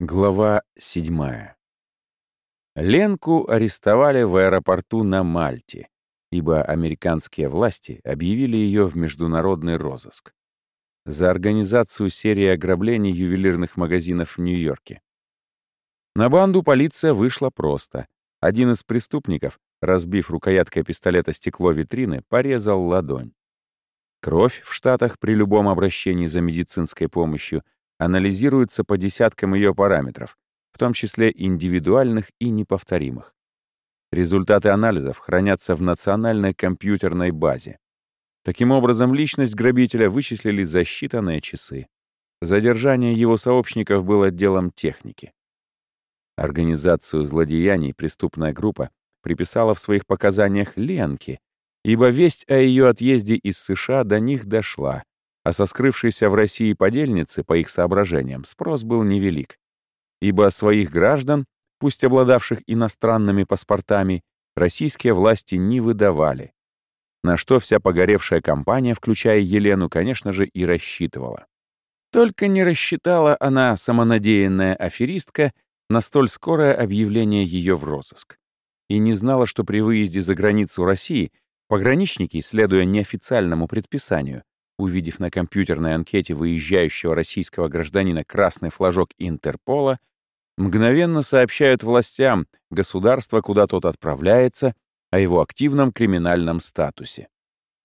Глава 7. Ленку арестовали в аэропорту на Мальте, ибо американские власти объявили ее в международный розыск за организацию серии ограблений ювелирных магазинов в Нью-Йорке. На банду полиция вышла просто. Один из преступников, разбив рукояткой пистолета стекло витрины, порезал ладонь. Кровь в Штатах при любом обращении за медицинской помощью — анализируется по десяткам ее параметров, в том числе индивидуальных и неповторимых. Результаты анализов хранятся в национальной компьютерной базе. Таким образом, личность грабителя вычислили за считанные часы. Задержание его сообщников было делом техники. Организацию злодеяний преступная группа приписала в своих показаниях Ленке, ибо весть о ее отъезде из США до них дошла, а со скрывшейся в России подельницы, по их соображениям, спрос был невелик, ибо своих граждан, пусть обладавших иностранными паспортами, российские власти не выдавали, на что вся погоревшая компания, включая Елену, конечно же, и рассчитывала. Только не рассчитала она, самонадеянная аферистка, на столь скорое объявление ее в розыск. И не знала, что при выезде за границу России пограничники, следуя неофициальному предписанию, увидев на компьютерной анкете выезжающего российского гражданина красный флажок Интерпола, мгновенно сообщают властям государства, куда тот отправляется, о его активном криминальном статусе.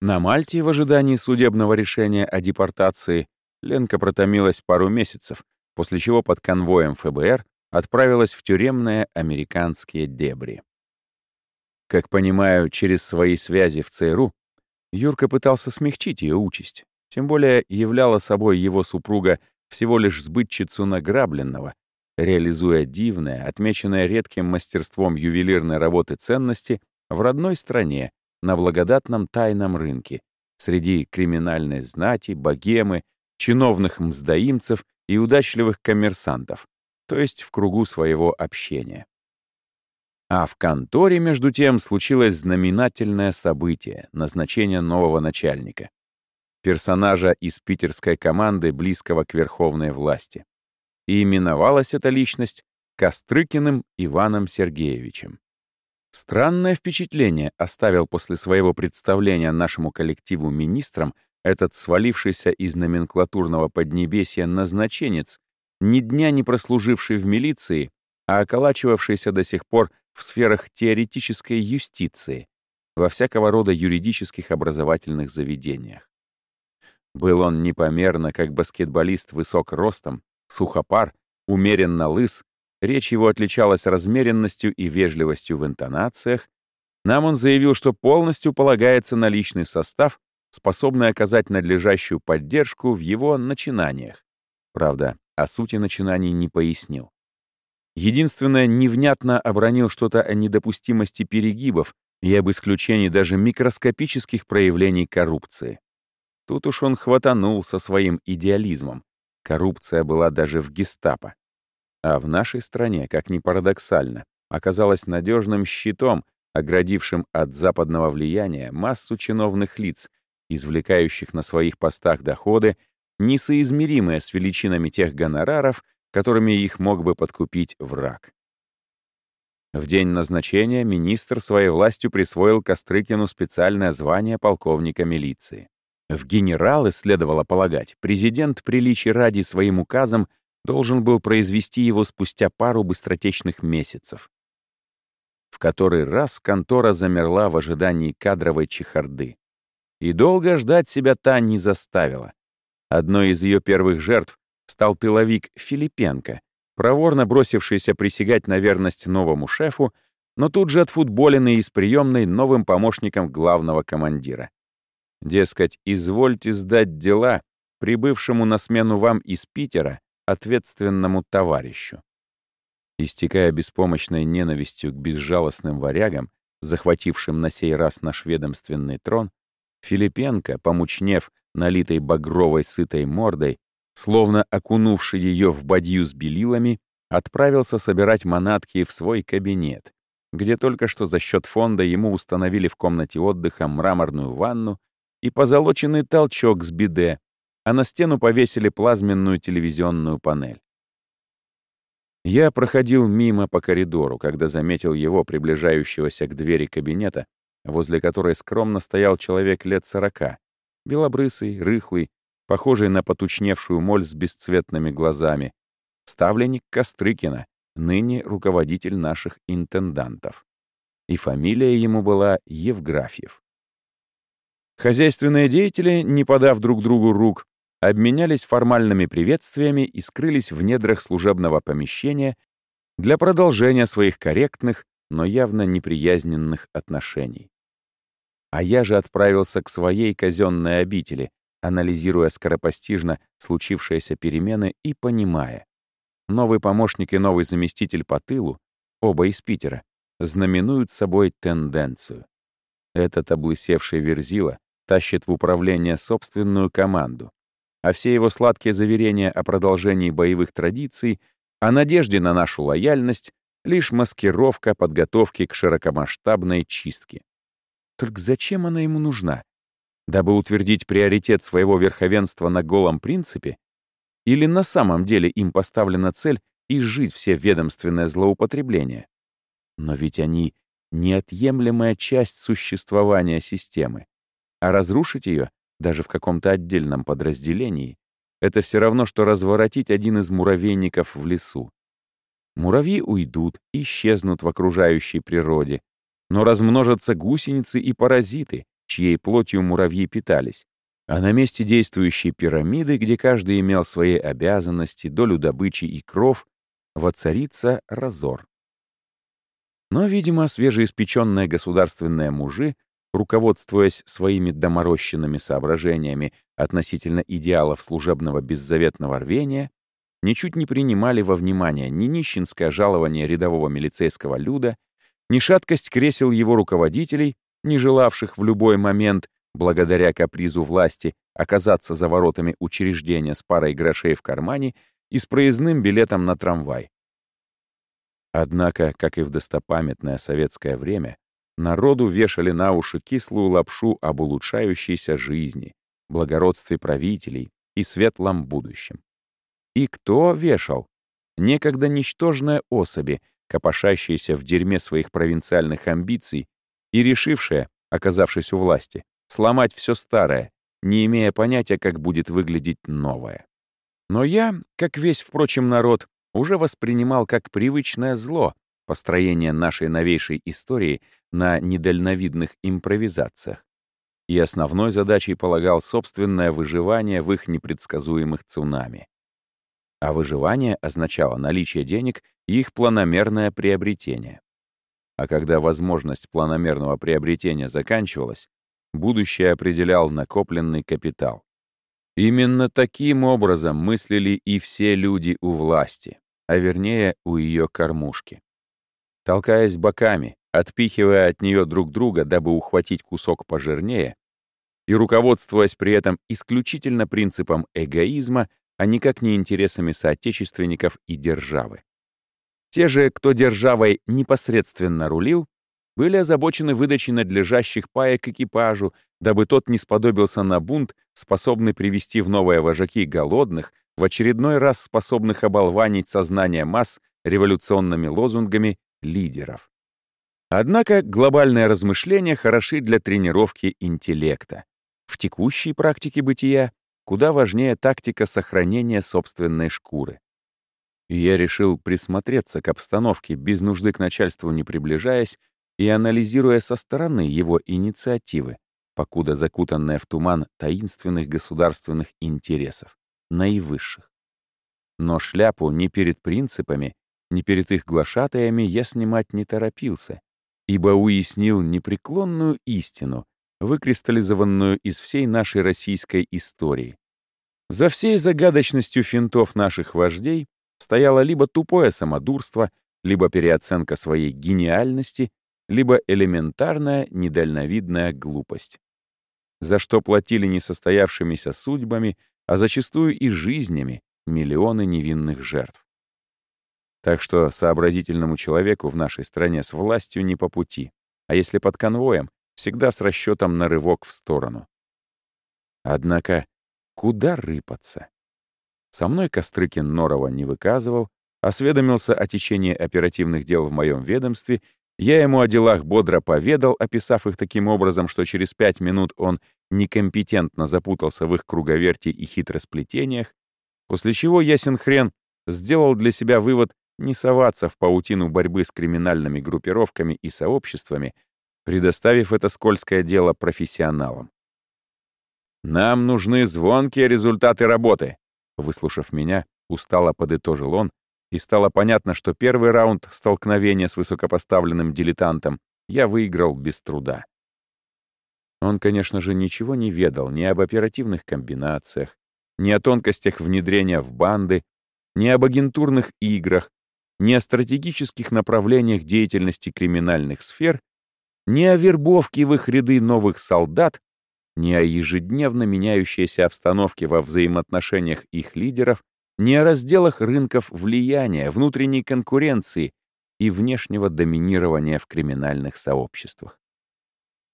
На Мальте в ожидании судебного решения о депортации Ленка протомилась пару месяцев, после чего под конвоем ФБР отправилась в тюремные американские дебри. Как понимаю, через свои связи в ЦРУ Юрка пытался смягчить ее участь, тем более являла собой его супруга всего лишь сбытчицу награбленного, реализуя дивное, отмеченное редким мастерством ювелирной работы ценности в родной стране, на благодатном тайном рынке, среди криминальной знати, богемы, чиновных мздоимцев и удачливых коммерсантов, то есть в кругу своего общения. А в конторе, между тем, случилось знаменательное событие — назначение нового начальника. Персонажа из питерской команды, близкого к верховной власти. И именовалась эта личность Кострыкиным Иваном Сергеевичем. Странное впечатление оставил после своего представления нашему коллективу министрам этот свалившийся из номенклатурного поднебесья назначенец, ни дня не прослуживший в милиции, а околачивавшийся до сих пор в сферах теоретической юстиции, во всякого рода юридических образовательных заведениях. Был он непомерно, как баскетболист, высок ростом, сухопар, умеренно лыс, речь его отличалась размеренностью и вежливостью в интонациях, нам он заявил, что полностью полагается на личный состав, способный оказать надлежащую поддержку в его начинаниях. Правда, о сути начинаний не пояснил. Единственное, невнятно обронил что-то о недопустимости перегибов и об исключении даже микроскопических проявлений коррупции. Тут уж он хватанул со своим идеализмом. Коррупция была даже в гестапо. А в нашей стране, как ни парадоксально, оказалась надежным щитом, оградившим от западного влияния массу чиновных лиц, извлекающих на своих постах доходы, несоизмеримые с величинами тех гонораров, которыми их мог бы подкупить враг. В день назначения министр своей властью присвоил Кострыкину специальное звание полковника милиции. В генералы, следовало полагать, президент приличий ради своим указом должен был произвести его спустя пару быстротечных месяцев. В который раз контора замерла в ожидании кадровой чехарды. И долго ждать себя та не заставила. Одной из ее первых жертв стал тыловик Филипенко, проворно бросившийся присягать на верность новому шефу, но тут же отфутболенный из приемной новым помощником главного командира. Дескать, извольте сдать дела прибывшему на смену вам из Питера ответственному товарищу. Истекая беспомощной ненавистью к безжалостным варягам, захватившим на сей раз наш ведомственный трон, Филипенко, помучнев налитой багровой сытой мордой, словно окунувший ее в бадью с белилами, отправился собирать манатки в свой кабинет, где только что за счет фонда ему установили в комнате отдыха мраморную ванну и позолоченный толчок с биде, а на стену повесили плазменную телевизионную панель. Я проходил мимо по коридору, когда заметил его, приближающегося к двери кабинета, возле которой скромно стоял человек лет сорока, белобрысый, рыхлый, похожий на потучневшую моль с бесцветными глазами, ставленник Кострыкина, ныне руководитель наших интендантов. И фамилия ему была Евграфьев. Хозяйственные деятели, не подав друг другу рук, обменялись формальными приветствиями и скрылись в недрах служебного помещения для продолжения своих корректных, но явно неприязненных отношений. А я же отправился к своей казенной обители, анализируя скоропостижно случившиеся перемены и понимая. Новый помощник и новый заместитель по тылу, оба из Питера, знаменуют собой тенденцию. Этот облысевший верзила тащит в управление собственную команду, а все его сладкие заверения о продолжении боевых традиций, о надежде на нашу лояльность — лишь маскировка подготовки к широкомасштабной чистке. Только зачем она ему нужна? Дабы утвердить приоритет своего верховенства на голом принципе? Или на самом деле им поставлена цель изжить все ведомственное злоупотребление? Но ведь они — неотъемлемая часть существования системы, а разрушить ее даже в каком-то отдельном подразделении, это все равно, что разворотить один из муравейников в лесу. Муравьи уйдут, исчезнут в окружающей природе, но размножатся гусеницы и паразиты, чьей плотью муравьи питались, а на месте действующей пирамиды, где каждый имел свои обязанности, долю добычи и кров, воцарится разор. Но, видимо, свежеиспеченные государственные мужи руководствуясь своими доморощенными соображениями относительно идеалов служебного беззаветного рвения, ничуть не принимали во внимание ни нищенское жалование рядового милицейского люда, ни шаткость кресел его руководителей, не желавших в любой момент, благодаря капризу власти, оказаться за воротами учреждения с парой грошей в кармане и с проездным билетом на трамвай. Однако, как и в достопамятное советское время, Народу вешали на уши кислую лапшу об улучшающейся жизни, благородстве правителей и светлом будущем. И кто вешал? Некогда ничтожные особи, копошащиеся в дерьме своих провинциальных амбиций и решившие, оказавшись у власти, сломать все старое, не имея понятия, как будет выглядеть новое. Но я, как весь, впрочем, народ, уже воспринимал как привычное зло построение нашей новейшей истории на недальновидных импровизациях. И основной задачей полагал собственное выживание в их непредсказуемых цунами. А выживание означало наличие денег и их планомерное приобретение. А когда возможность планомерного приобретения заканчивалась, будущее определял накопленный капитал. Именно таким образом мыслили и все люди у власти, а вернее у ее кормушки. Толкаясь боками, отпихивая от нее друг друга, дабы ухватить кусок пожирнее, и руководствуясь при этом исключительно принципом эгоизма, а никак не интересами соотечественников и державы. Те же, кто державой непосредственно рулил, были озабочены выдачей надлежащих паек экипажу, дабы тот не сподобился на бунт, способный привести в новые вожаки голодных, в очередной раз способных оболванить сознание масс революционными лозунгами лидеров. Однако глобальные размышления хороши для тренировки интеллекта. В текущей практике бытия куда важнее тактика сохранения собственной шкуры. Я решил присмотреться к обстановке, без нужды к начальству не приближаясь и анализируя со стороны его инициативы, покуда закутанная в туман таинственных государственных интересов, наивысших. Но шляпу не перед принципами, ни перед их глашатаями я снимать не торопился, ибо уяснил непреклонную истину, выкристаллизованную из всей нашей российской истории. За всей загадочностью финтов наших вождей стояло либо тупое самодурство, либо переоценка своей гениальности, либо элементарная недальновидная глупость. За что платили несостоявшимися судьбами, а зачастую и жизнями миллионы невинных жертв. Так что сообразительному человеку в нашей стране с властью не по пути, а если под конвоем, всегда с расчетом на рывок в сторону. Однако, куда рыпаться? Со мной Кострыкин Норова не выказывал, осведомился о течении оперативных дел в моем ведомстве, я ему о делах бодро поведал, описав их таким образом, что через пять минут он некомпетентно запутался в их круговерти и хитросплетениях, после чего ясен хрен сделал для себя вывод не соваться в паутину борьбы с криминальными группировками и сообществами, предоставив это скользкое дело профессионалам. «Нам нужны звонкие результаты работы», выслушав меня, устало подытожил он, и стало понятно, что первый раунд столкновения с высокопоставленным дилетантом я выиграл без труда. Он, конечно же, ничего не ведал ни об оперативных комбинациях, ни о тонкостях внедрения в банды, ни об агентурных играх, ни о стратегических направлениях деятельности криминальных сфер, ни о вербовке в их ряды новых солдат, ни о ежедневно меняющейся обстановке во взаимоотношениях их лидеров, ни о разделах рынков влияния, внутренней конкуренции и внешнего доминирования в криминальных сообществах.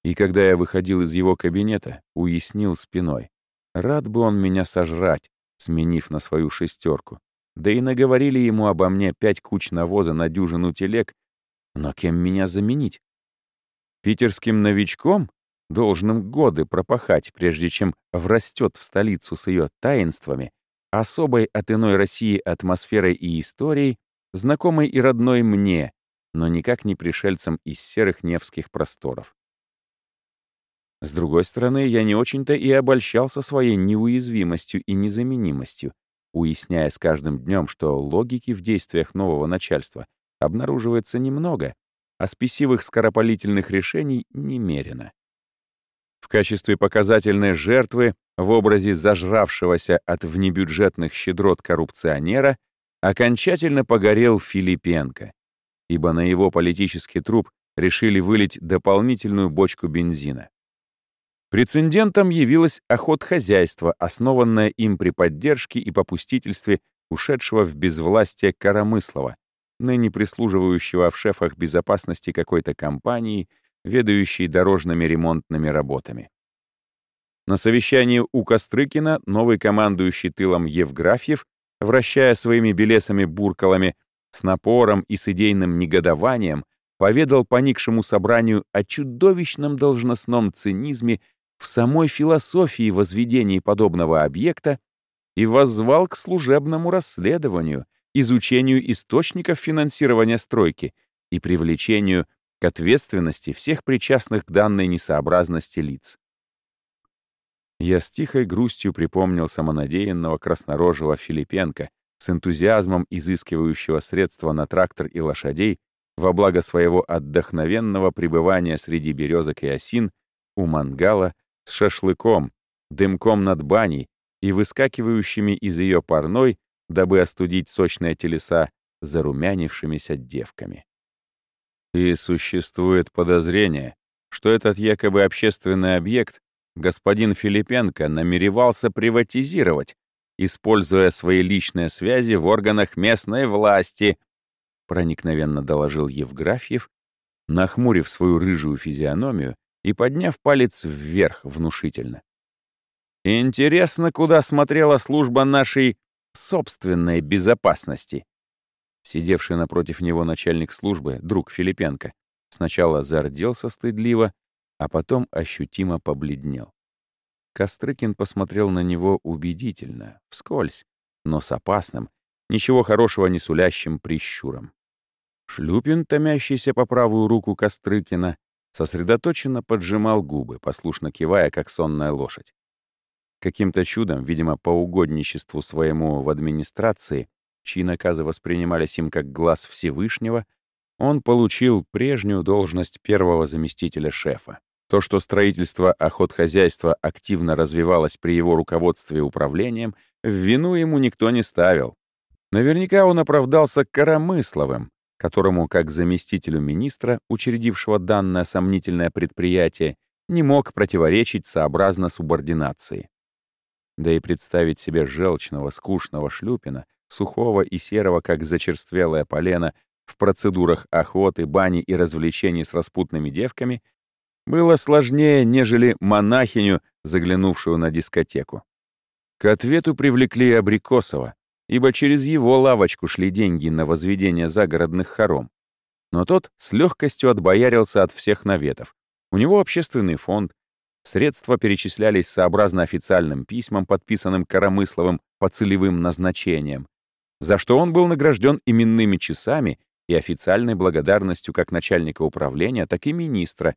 И когда я выходил из его кабинета, уяснил спиной. Рад бы он меня сожрать, сменив на свою шестерку. Да и наговорили ему обо мне пять куч навоза на дюжину телег, но кем меня заменить? Питерским новичком, должным годы пропахать, прежде чем врастет в столицу с ее таинствами, особой от иной России атмосферой и историей, знакомой и родной мне, но никак не пришельцам из серых невских просторов. С другой стороны, я не очень-то и обольщался своей неуязвимостью и незаменимостью, уясняя с каждым днем, что логики в действиях нового начальства обнаруживается немного, а спесивых скоропалительных решений немерено. В качестве показательной жертвы в образе зажравшегося от внебюджетных щедрот коррупционера окончательно погорел Филипенко, ибо на его политический труп решили вылить дополнительную бочку бензина. Прецедентом явилось охотхозяйство, основанное им при поддержке и попустительстве ушедшего в безвластие Коромыслова, ныне прислуживающего в шефах безопасности какой-то компании, ведающей дорожными ремонтными работами. На совещании у Кострыкина новый командующий тылом Евграфьев, вращая своими белесами-буркалами, с напором и с идейным негодованием, поведал поникшему собранию о чудовищном должностном цинизме в самой философии возведения подобного объекта и воззвал к служебному расследованию, изучению источников финансирования стройки и привлечению к ответственности всех причастных к данной несообразности лиц. Я с тихой грустью припомнил самонадеянного краснорожего Филипенко с энтузиазмом изыскивающего средства на трактор и лошадей во благо своего отдохновенного пребывания среди березок и осин у мангала с шашлыком, дымком над баней и выскакивающими из ее парной, дабы остудить сочные телеса, зарумянившимися девками. И существует подозрение, что этот якобы общественный объект господин Филипенко намеревался приватизировать, используя свои личные связи в органах местной власти, проникновенно доложил Евграфьев, нахмурив свою рыжую физиономию и подняв палец вверх внушительно. «Интересно, куда смотрела служба нашей собственной безопасности?» Сидевший напротив него начальник службы, друг Филипенко, сначала зарделся стыдливо, а потом ощутимо побледнел. Кострыкин посмотрел на него убедительно, вскользь, но с опасным, ничего хорошего не сулящим прищуром. Шлюпин, томящийся по правую руку Кострыкина, сосредоточенно поджимал губы, послушно кивая, как сонная лошадь. Каким-то чудом, видимо, по угодничеству своему в администрации, чьи наказы воспринимались им как глаз Всевышнего, он получил прежнюю должность первого заместителя шефа. То, что строительство охотхозяйства активно развивалось при его руководстве управлением, в вину ему никто не ставил. Наверняка он оправдался Коромысловым, которому, как заместителю министра, учредившего данное сомнительное предприятие, не мог противоречить сообразно субординации. Да и представить себе желчного, скучного шлюпина, сухого и серого, как зачерствелое полено, в процедурах охоты, бани и развлечений с распутными девками было сложнее, нежели монахиню, заглянувшую на дискотеку. К ответу привлекли Абрикосова, ибо через его лавочку шли деньги на возведение загородных хором. Но тот с легкостью отбоярился от всех наветов. У него общественный фонд, средства перечислялись сообразно официальным письмам, подписанным Коромысловым по целевым назначениям, за что он был награжден именными часами и официальной благодарностью как начальника управления, так и министра.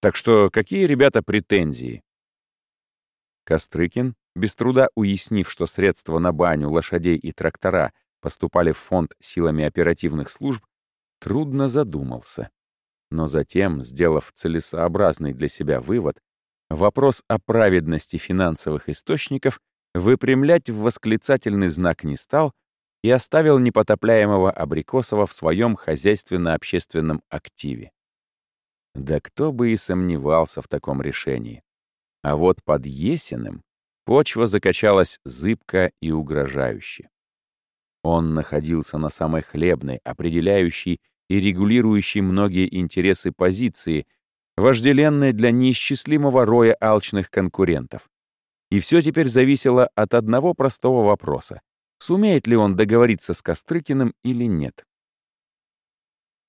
Так что какие, ребята, претензии? Кострыкин, без труда уяснив, что средства на баню, лошадей и трактора поступали в фонд силами оперативных служб, трудно задумался. Но затем, сделав целесообразный для себя вывод, вопрос о праведности финансовых источников выпрямлять в восклицательный знак не стал и оставил непотопляемого Абрикосова в своем хозяйственно-общественном активе. Да кто бы и сомневался в таком решении. А вот под Есиным почва закачалась зыбко и угрожающе. Он находился на самой хлебной, определяющей и регулирующей многие интересы позиции, вожделенной для неисчислимого роя алчных конкурентов. И все теперь зависело от одного простого вопроса. Сумеет ли он договориться с Кострыкиным или нет?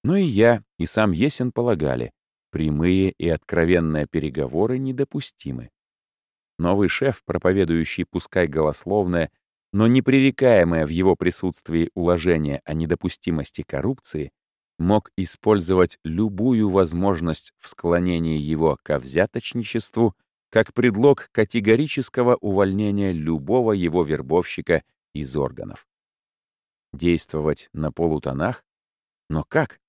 Но и я, и сам Есин полагали, прямые и откровенные переговоры недопустимы. Новый шеф, проповедующий пускай голословное, но непререкаемое в его присутствии уложение о недопустимости коррупции, мог использовать любую возможность в склонении его ко взяточничеству как предлог категорического увольнения любого его вербовщика из органов. Действовать на полутонах? Но как?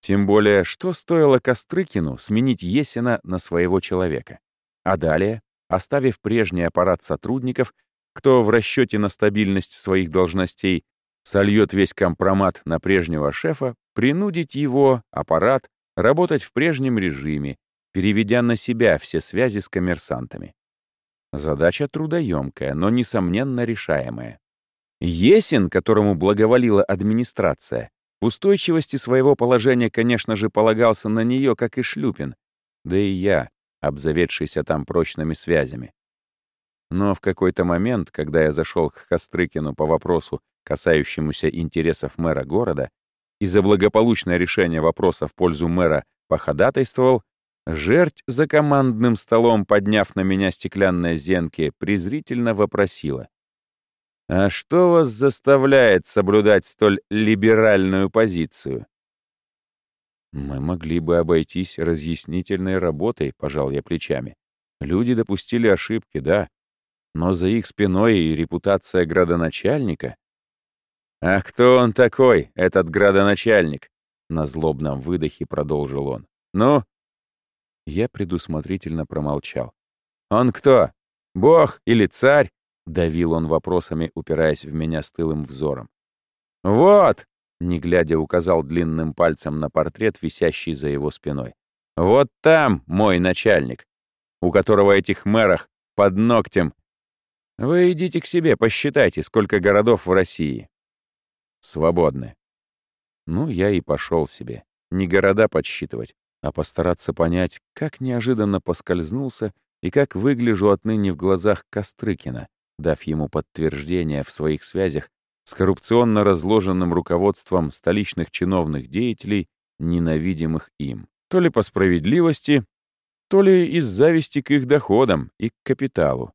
Тем более, что стоило Кострыкину сменить Есина на своего человека? А далее, оставив прежний аппарат сотрудников, кто в расчете на стабильность своих должностей сольет весь компромат на прежнего шефа, принудить его, аппарат, работать в прежнем режиме, переведя на себя все связи с коммерсантами. Задача трудоемкая, но, несомненно, решаемая. Есин, которому благоволила администрация, в устойчивости своего положения, конечно же, полагался на нее, как и Шлюпин, да и я, обзаведшийся там прочными связями. Но в какой-то момент, когда я зашел к Кострыкину по вопросу, касающемуся интересов мэра города, и за благополучное решение вопроса в пользу мэра походатайствовал, жерть за командным столом, подняв на меня стеклянные зенки, презрительно вопросила. «А что вас заставляет соблюдать столь либеральную позицию?» «Мы могли бы обойтись разъяснительной работой», — пожал я плечами. «Люди допустили ошибки, да, но за их спиной и репутация градоначальника. «А кто он такой, этот градоначальник?» На злобном выдохе продолжил он. «Ну?» Я предусмотрительно промолчал. «Он кто? Бог или царь?» Давил он вопросами, упираясь в меня стылым взором. «Вот!» — не глядя указал длинным пальцем на портрет, висящий за его спиной. «Вот там мой начальник, у которого этих мэрах под ногтем вы идите к себе, посчитайте, сколько городов в России. Свободны. Ну, я и пошел себе. Не города подсчитывать, а постараться понять, как неожиданно поскользнулся и как выгляжу отныне в глазах Кострыкина, дав ему подтверждение в своих связях с коррупционно разложенным руководством столичных чиновных деятелей, ненавидимых им. То ли по справедливости, то ли из зависти к их доходам и к капиталу.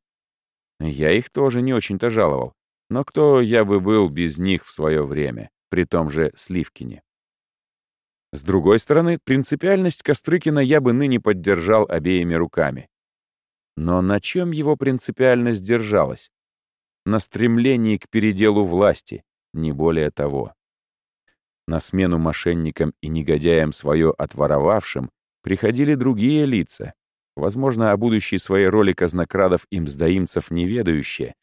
Я их тоже не очень-то жаловал. Но кто я бы был без них в свое время, при том же Сливкине? С другой стороны, принципиальность Кострыкина я бы ныне поддержал обеими руками. Но на чем его принципиальность держалась? На стремлении к переделу власти, не более того. На смену мошенникам и негодяям свое отворовавшим приходили другие лица, возможно, о будущей своей роли казнокрадов-имсдаимцев неведающие,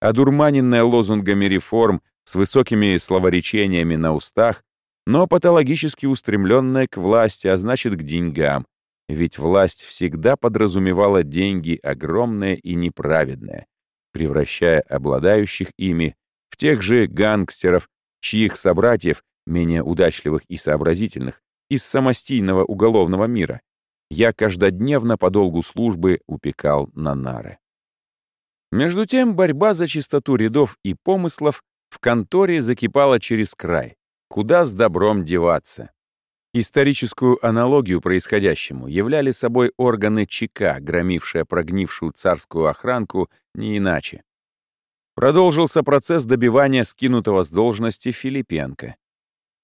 одурманенная лозунгами реформ с высокими словоречениями на устах, но патологически устремленная к власти, а значит, к деньгам, ведь власть всегда подразумевала деньги огромные и неправедные, превращая обладающих ими в тех же гангстеров, чьих собратьев, менее удачливых и сообразительных, из самостийного уголовного мира, я каждодневно по долгу службы упекал на нары. Между тем борьба за чистоту рядов и помыслов в конторе закипало через край. Куда с добром деваться? Историческую аналогию происходящему являли собой органы ЧК, громившие прогнившую царскую охранку, не иначе. Продолжился процесс добивания скинутого с должности Филипенко.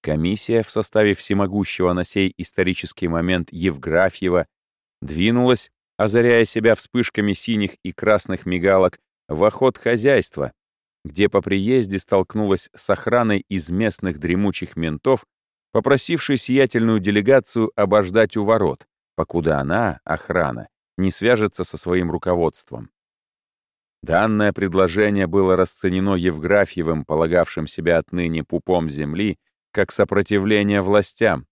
Комиссия в составе всемогущего на сей исторический момент Евграфьева двинулась, озаряя себя вспышками синих и красных мигалок, в охот хозяйства, где по приезде столкнулась с охраной из местных дремучих ментов, попросившей сиятельную делегацию обождать у ворот, покуда она, охрана, не свяжется со своим руководством. Данное предложение было расценено Евграфьевым, полагавшим себя отныне пупом земли, как сопротивление властям.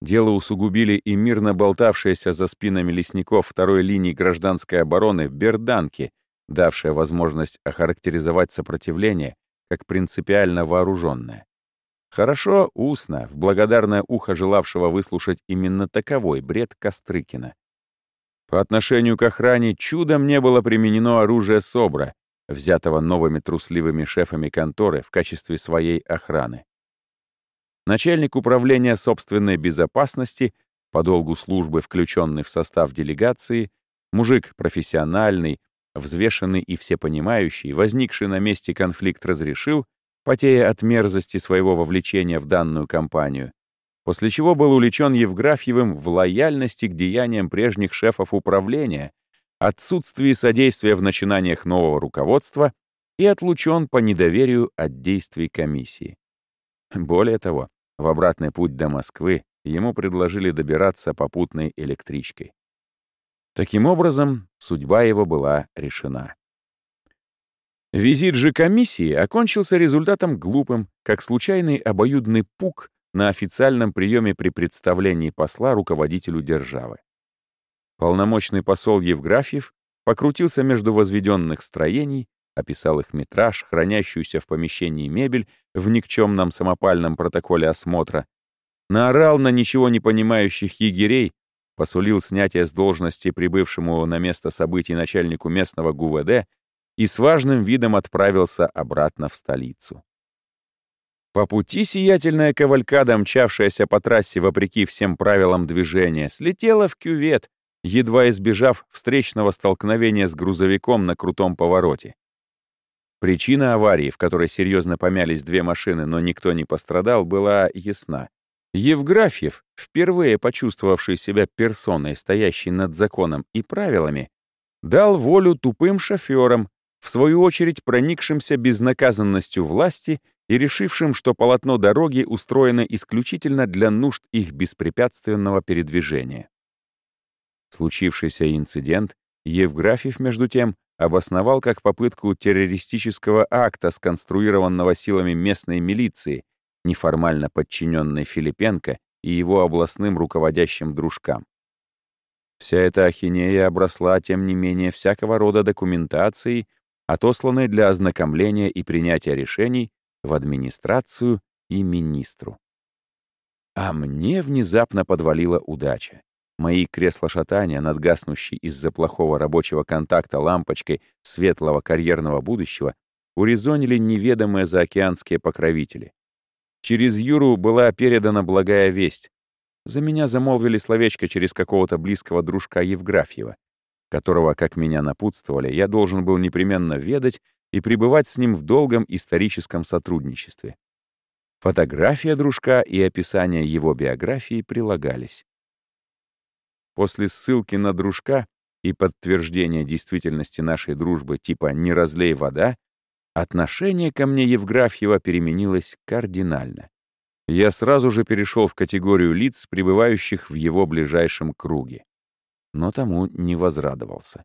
Дело усугубили и мирно болтавшиеся за спинами лесников второй линии гражданской обороны берданки, давшая возможность охарактеризовать сопротивление как принципиально вооруженное. Хорошо устно, в благодарное ухо желавшего выслушать именно таковой бред Кострыкина. По отношению к охране чудом не было применено оружие СОБРа, взятого новыми трусливыми шефами конторы в качестве своей охраны. Начальник управления собственной безопасности, по долгу службы включенный в состав делегации, мужик профессиональный, взвешенный и всепонимающий, возникший на месте конфликт разрешил, потея от мерзости своего вовлечения в данную кампанию, после чего был увлечен Евграфьевым в лояльности к деяниям прежних шефов управления, отсутствии содействия в начинаниях нового руководства и отлучен по недоверию от действий комиссии. Более того, в обратный путь до Москвы ему предложили добираться попутной электричкой. Таким образом, судьба его была решена. Визит же комиссии окончился результатом глупым, как случайный обоюдный пук на официальном приеме при представлении посла руководителю державы. Полномочный посол Евграфьев покрутился между возведенных строений, описал их метраж, хранящуюся в помещении мебель в никчемном самопальном протоколе осмотра, наорал на ничего не понимающих егерей, посулил снятие с должности прибывшему на место событий начальнику местного ГУВД и с важным видом отправился обратно в столицу. По пути сиятельная кавалькада, мчавшаяся по трассе вопреки всем правилам движения, слетела в кювет, едва избежав встречного столкновения с грузовиком на крутом повороте. Причина аварии, в которой серьезно помялись две машины, но никто не пострадал, была ясна. Евграфьев, впервые почувствовавший себя персоной, стоящей над законом и правилами, дал волю тупым шоферам, в свою очередь проникшимся безнаказанностью власти и решившим, что полотно дороги устроено исключительно для нужд их беспрепятственного передвижения. Случившийся инцидент Евграфьев, между тем, обосновал как попытку террористического акта, сконструированного силами местной милиции, неформально подчиненной Филипенко и его областным руководящим дружкам. Вся эта ахинея обросла, тем не менее, всякого рода документацией, отосланной для ознакомления и принятия решений в администрацию и министру. А мне внезапно подвалила удача. Мои кресла-шатания, надгаснущие из-за плохого рабочего контакта лампочкой светлого карьерного будущего, урезонили неведомые заокеанские покровители. Через Юру была передана благая весть. За меня замолвили словечко через какого-то близкого дружка Евграфьева, которого, как меня напутствовали, я должен был непременно ведать и пребывать с ним в долгом историческом сотрудничестве. Фотография дружка и описание его биографии прилагались. После ссылки на дружка и подтверждения действительности нашей дружбы типа «не разлей вода», Отношение ко мне Евграфьева переменилось кардинально. Я сразу же перешел в категорию лиц, пребывающих в его ближайшем круге. Но тому не возрадовался.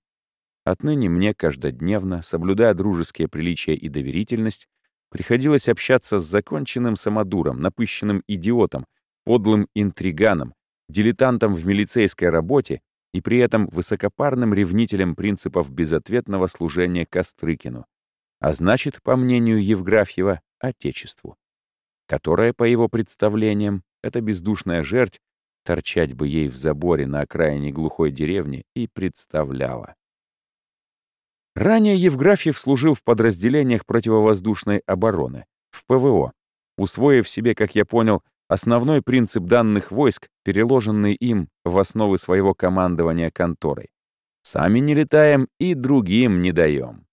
Отныне мне каждодневно, соблюдая дружеские приличия и доверительность, приходилось общаться с законченным самодуром, напыщенным идиотом, подлым интриганом, дилетантом в милицейской работе и при этом высокопарным ревнителем принципов безответного служения Кострыкину, а значит, по мнению Евграфьева, Отечеству, которое, по его представлениям, эта бездушная жерть торчать бы ей в заборе на окраине глухой деревни и представляла. Ранее Евграфьев служил в подразделениях противовоздушной обороны, в ПВО, усвоив себе, как я понял, основной принцип данных войск, переложенный им в основы своего командования конторой. Сами не летаем и другим не даем.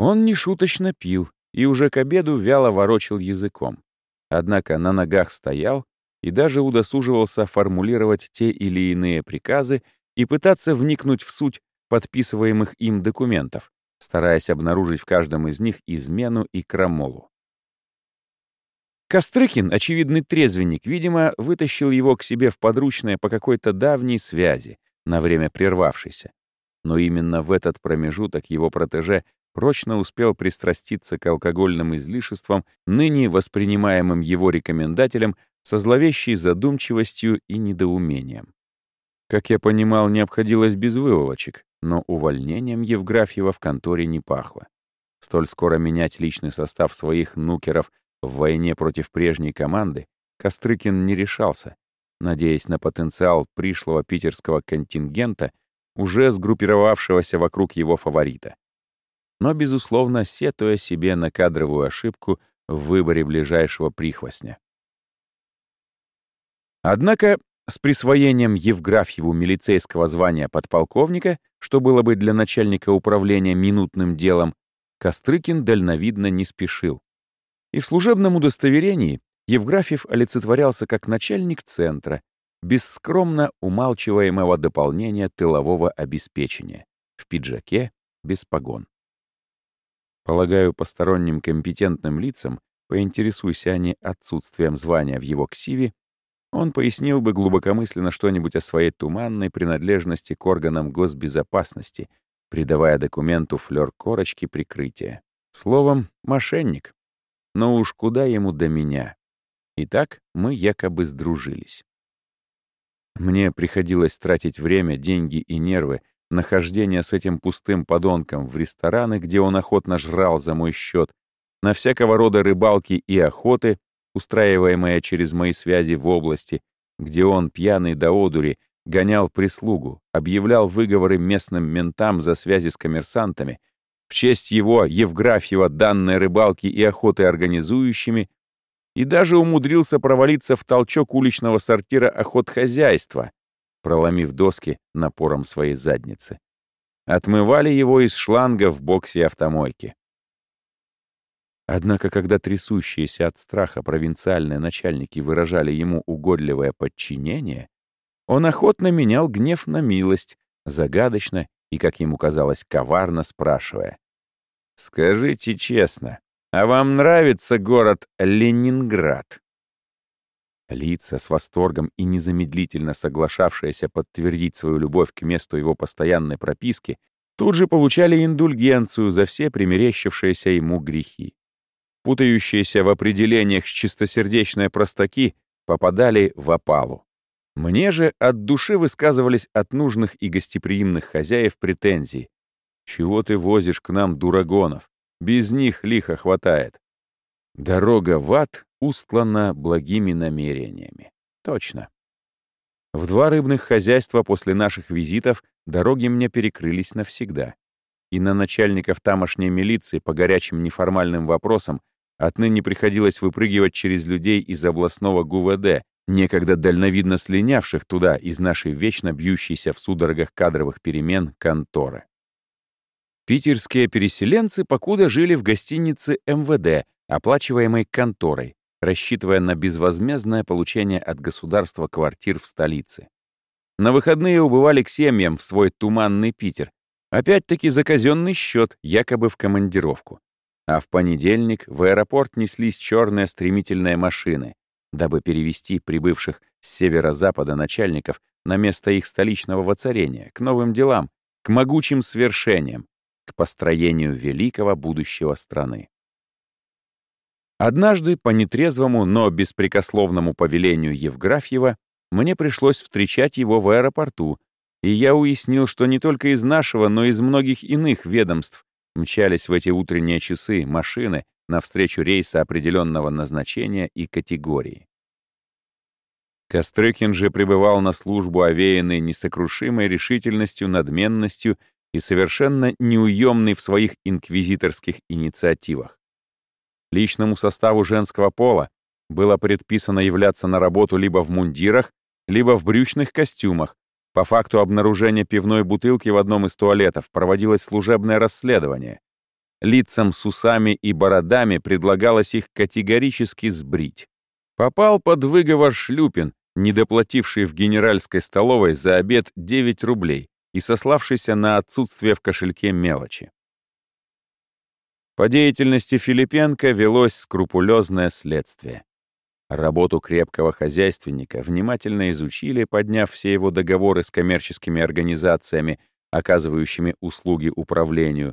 Он нешуточно пил и уже к обеду вяло ворочил языком. Однако на ногах стоял и даже удосуживался формулировать те или иные приказы и пытаться вникнуть в суть подписываемых им документов, стараясь обнаружить в каждом из них измену и крамолу. Кострыкин, очевидный трезвенник, видимо, вытащил его к себе в подручное по какой-то давней связи, на время прервавшейся. Но именно в этот промежуток его протеже прочно успел пристраститься к алкогольным излишествам, ныне воспринимаемым его рекомендателем со зловещей задумчивостью и недоумением. Как я понимал, не обходилось без выволочек, но увольнением Евграфьева в конторе не пахло. Столь скоро менять личный состав своих нукеров в войне против прежней команды Кострыкин не решался, надеясь на потенциал пришлого питерского контингента, уже сгруппировавшегося вокруг его фаворита но, безусловно, сетуя себе на кадровую ошибку в выборе ближайшего прихвостня. Однако с присвоением Евграфьеву милицейского звания подполковника, что было бы для начальника управления минутным делом, Кострыкин дальновидно не спешил. И в служебном удостоверении Евграфьев олицетворялся как начальник центра, без скромно умалчиваемого дополнения тылового обеспечения, в пиджаке, без погон. Полагаю, посторонним компетентным лицам, поинтересуйся они отсутствием звания в его ксиве, он пояснил бы глубокомысленно что-нибудь о своей туманной принадлежности к органам госбезопасности, придавая документу флёр корочки прикрытия. Словом, мошенник. Но уж куда ему до меня? Итак, мы якобы сдружились. Мне приходилось тратить время, деньги и нервы нахождение с этим пустым подонком в рестораны, где он охотно жрал за мой счет, на всякого рода рыбалки и охоты, устраиваемые через мои связи в области, где он, пьяный до одури, гонял прислугу, объявлял выговоры местным ментам за связи с коммерсантами, в честь его, Евграфьева, данной рыбалки и охоты организующими, и даже умудрился провалиться в толчок уличного сортира охотхозяйства, проломив доски напором своей задницы. Отмывали его из шланга в боксе автомойки. Однако, когда трясущиеся от страха провинциальные начальники выражали ему угодливое подчинение, он охотно менял гнев на милость, загадочно и, как ему казалось, коварно спрашивая. «Скажите честно, а вам нравится город Ленинград?» Лица с восторгом и незамедлительно соглашавшиеся подтвердить свою любовь к месту его постоянной прописки, тут же получали индульгенцию за все примерещившиеся ему грехи. Путающиеся в определениях чистосердечные простаки попадали в опалу. Мне же от души высказывались от нужных и гостеприимных хозяев претензий. «Чего ты возишь к нам, дурагонов? Без них лихо хватает. Дорога в ад устлана благими намерениями. Точно. В два рыбных хозяйства после наших визитов дороги мне перекрылись навсегда. И на начальников тамошней милиции по горячим неформальным вопросам отныне приходилось выпрыгивать через людей из областного ГУВД, некогда дальновидно слинявших туда из нашей вечно бьющейся в судорогах кадровых перемен конторы. Питерские переселенцы покуда жили в гостинице МВД, оплачиваемой конторой, рассчитывая на безвозмездное получение от государства квартир в столице. На выходные убывали к семьям в свой туманный Питер, опять-таки за казенный счет, якобы в командировку. А в понедельник в аэропорт неслись черные стремительные машины, дабы перевести прибывших с северо-запада начальников на место их столичного воцарения, к новым делам, к могучим свершениям, к построению великого будущего страны. Однажды по нетрезвому, но беспрекословному повелению Евграфьева мне пришлось встречать его в аэропорту, и я уяснил, что не только из нашего, но и из многих иных ведомств мчались в эти утренние часы машины навстречу рейса определенного назначения и категории. Кострыкин же пребывал на службу, овеянный несокрушимой решительностью, надменностью и совершенно неуемный в своих инквизиторских инициативах. Личному составу женского пола было предписано являться на работу либо в мундирах, либо в брючных костюмах. По факту обнаружения пивной бутылки в одном из туалетов проводилось служебное расследование. Лицам с усами и бородами предлагалось их категорически сбрить. Попал под выговор Шлюпин, недоплативший в генеральской столовой за обед 9 рублей и сославшийся на отсутствие в кошельке мелочи. По деятельности Филипенко велось скрупулезное следствие. Работу крепкого хозяйственника внимательно изучили, подняв все его договоры с коммерческими организациями, оказывающими услуги управлению.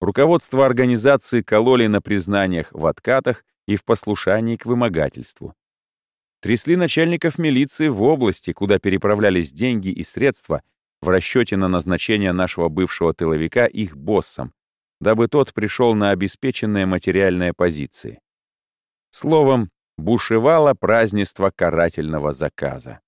Руководство организации кололи на признаниях в откатах и в послушании к вымогательству. Трясли начальников милиции в области, куда переправлялись деньги и средства в расчете на назначение нашего бывшего тыловика их боссом, дабы тот пришел на обеспеченные материальные позиции. Словом, бушевало празднество карательного заказа.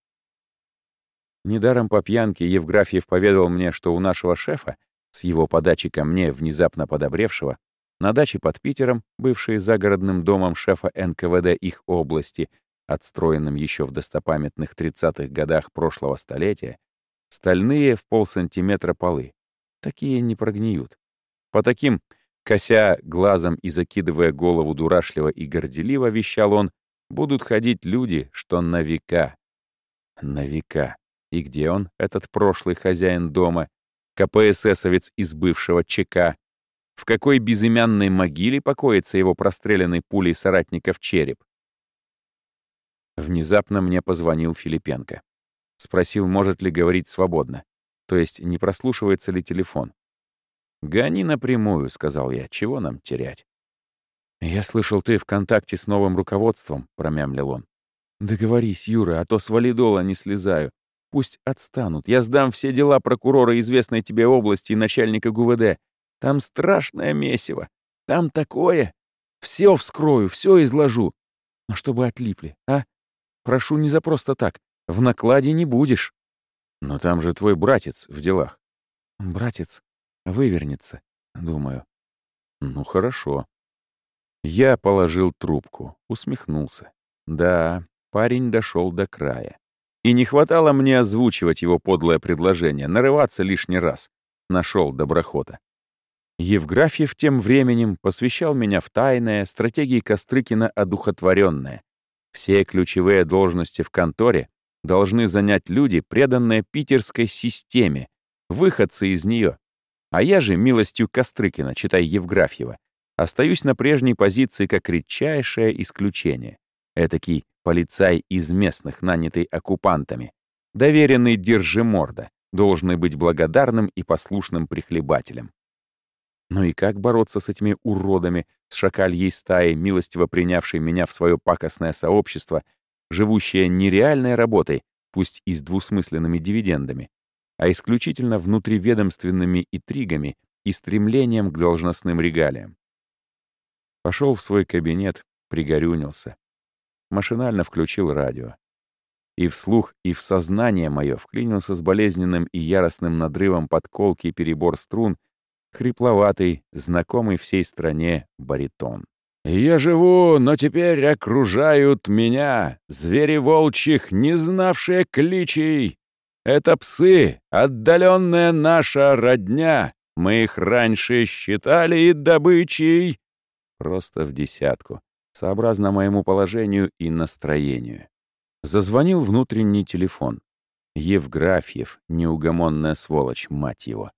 Недаром по пьянке Евграфьев поведал мне, что у нашего шефа, с его подачи ко мне, внезапно подобревшего, на даче под Питером, бывшей загородным домом шефа НКВД их области, отстроенным еще в достопамятных 30-х годах прошлого столетия, стальные в полсантиметра полы. Такие не прогниют. По таким Кося глазом и закидывая голову дурашливо и горделиво, вещал он, будут ходить люди, что на века. На века. И где он, этот прошлый хозяин дома, КПССовец из бывшего ЧК? В какой безымянной могиле покоится его простреленный пулей соратников череп? Внезапно мне позвонил Филипенко. Спросил, может ли говорить свободно, то есть не прослушивается ли телефон. «Гони напрямую», — сказал я. «Чего нам терять?» «Я слышал, ты в контакте с новым руководством», — промямлил он. «Договорись, Юра, а то с валидола не слезаю. Пусть отстанут. Я сдам все дела прокурора известной тебе области и начальника ГУВД. Там страшное месиво. Там такое. Все вскрою, все изложу. Но чтобы отлипли, а? Прошу не за просто так. В накладе не будешь. Но там же твой братец в делах. Братец? Вывернется, думаю. Ну, хорошо. Я положил трубку, усмехнулся. Да, парень дошел до края. И не хватало мне озвучивать его подлое предложение, нарываться лишний раз. Нашел доброхота. Евграфьев тем временем посвящал меня в тайное стратегии Кострыкина одухотворенное. Все ключевые должности в конторе должны занять люди, преданные питерской системе, выходцы из нее. А я же, милостью Кострыкина, читай Евграфьева, остаюсь на прежней позиции как редчайшее исключение. Этакий полицай из местных, нанятый оккупантами. Доверенный держиморда, должен быть благодарным и послушным прихлебателем. Ну и как бороться с этими уродами, с шакальей стаей, милостиво принявшей меня в свое пакостное сообщество, живущее нереальной работой, пусть и с двусмысленными дивидендами, а исключительно внутриведомственными интригами и стремлением к должностным регалиям. Пошел в свой кабинет, пригорюнился. Машинально включил радио. И вслух, и в сознание мое вклинился с болезненным и яростным надрывом подколки перебор струн хрипловатый, знакомый всей стране баритон. «Я живу, но теперь окружают меня, звери волчьих, не знавшие кличей, это псы, отдаленная наша родня. Мы их раньше считали и добычей. Просто в десятку, сообразно моему положению и настроению. Зазвонил внутренний телефон. Евграфьев, неугомонная сволочь, мать его.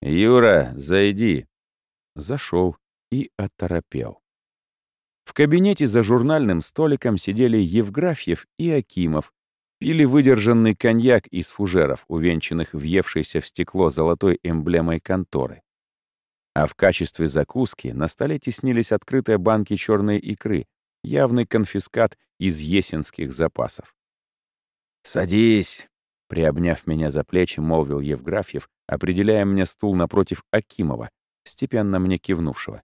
«Юра, зайди». Зашел и оторопел. В кабинете за журнальным столиком сидели Евграфьев и Акимов, пили выдержанный коньяк из фужеров, увенчанных въевшейся в стекло золотой эмблемой конторы. А в качестве закуски на столе теснились открытые банки черной икры, явный конфискат из есенских запасов. «Садись!» — приобняв меня за плечи, молвил Евграфьев, определяя мне стул напротив Акимова, степенно мне кивнувшего.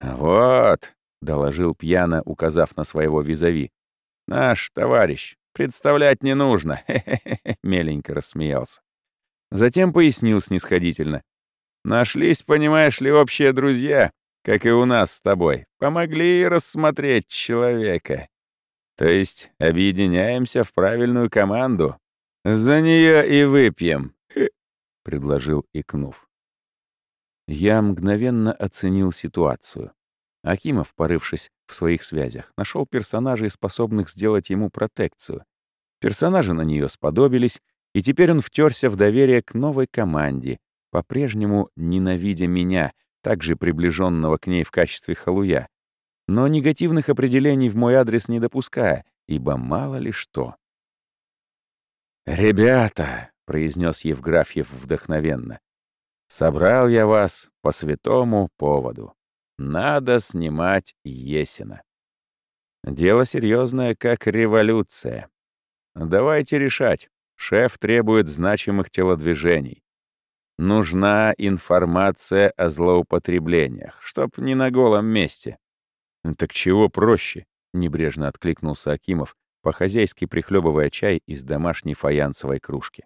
«Вот!» — доложил пьяно, указав на своего визави. «Наш товарищ, Представлять не нужно. Хе-хе-хе, меленько рассмеялся. Затем пояснил снисходительно. Нашлись, понимаешь ли, общие друзья, как и у нас с тобой. Помогли рассмотреть человека. То есть объединяемся в правильную команду. За нее и выпьем, — предложил Икнув. Я мгновенно оценил ситуацию. Акимов, порывшись в своих связях, нашел персонажей, способных сделать ему протекцию. Персонажи на нее сподобились, и теперь он втерся в доверие к новой команде, по-прежнему ненавидя меня, также приближенного к ней в качестве халуя, но негативных определений в мой адрес не допуская, ибо мало ли что. «Ребята!» — произнес Евграфьев вдохновенно. «Собрал я вас по святому поводу. Надо снимать Есина. Дело серьезное, как революция. Давайте решать. Шеф требует значимых телодвижений. Нужна информация о злоупотреблениях, чтоб не на голом месте. Так чего проще? Небрежно откликнулся Акимов, по-хозяйски прихлебывая чай из домашней фаянсовой кружки.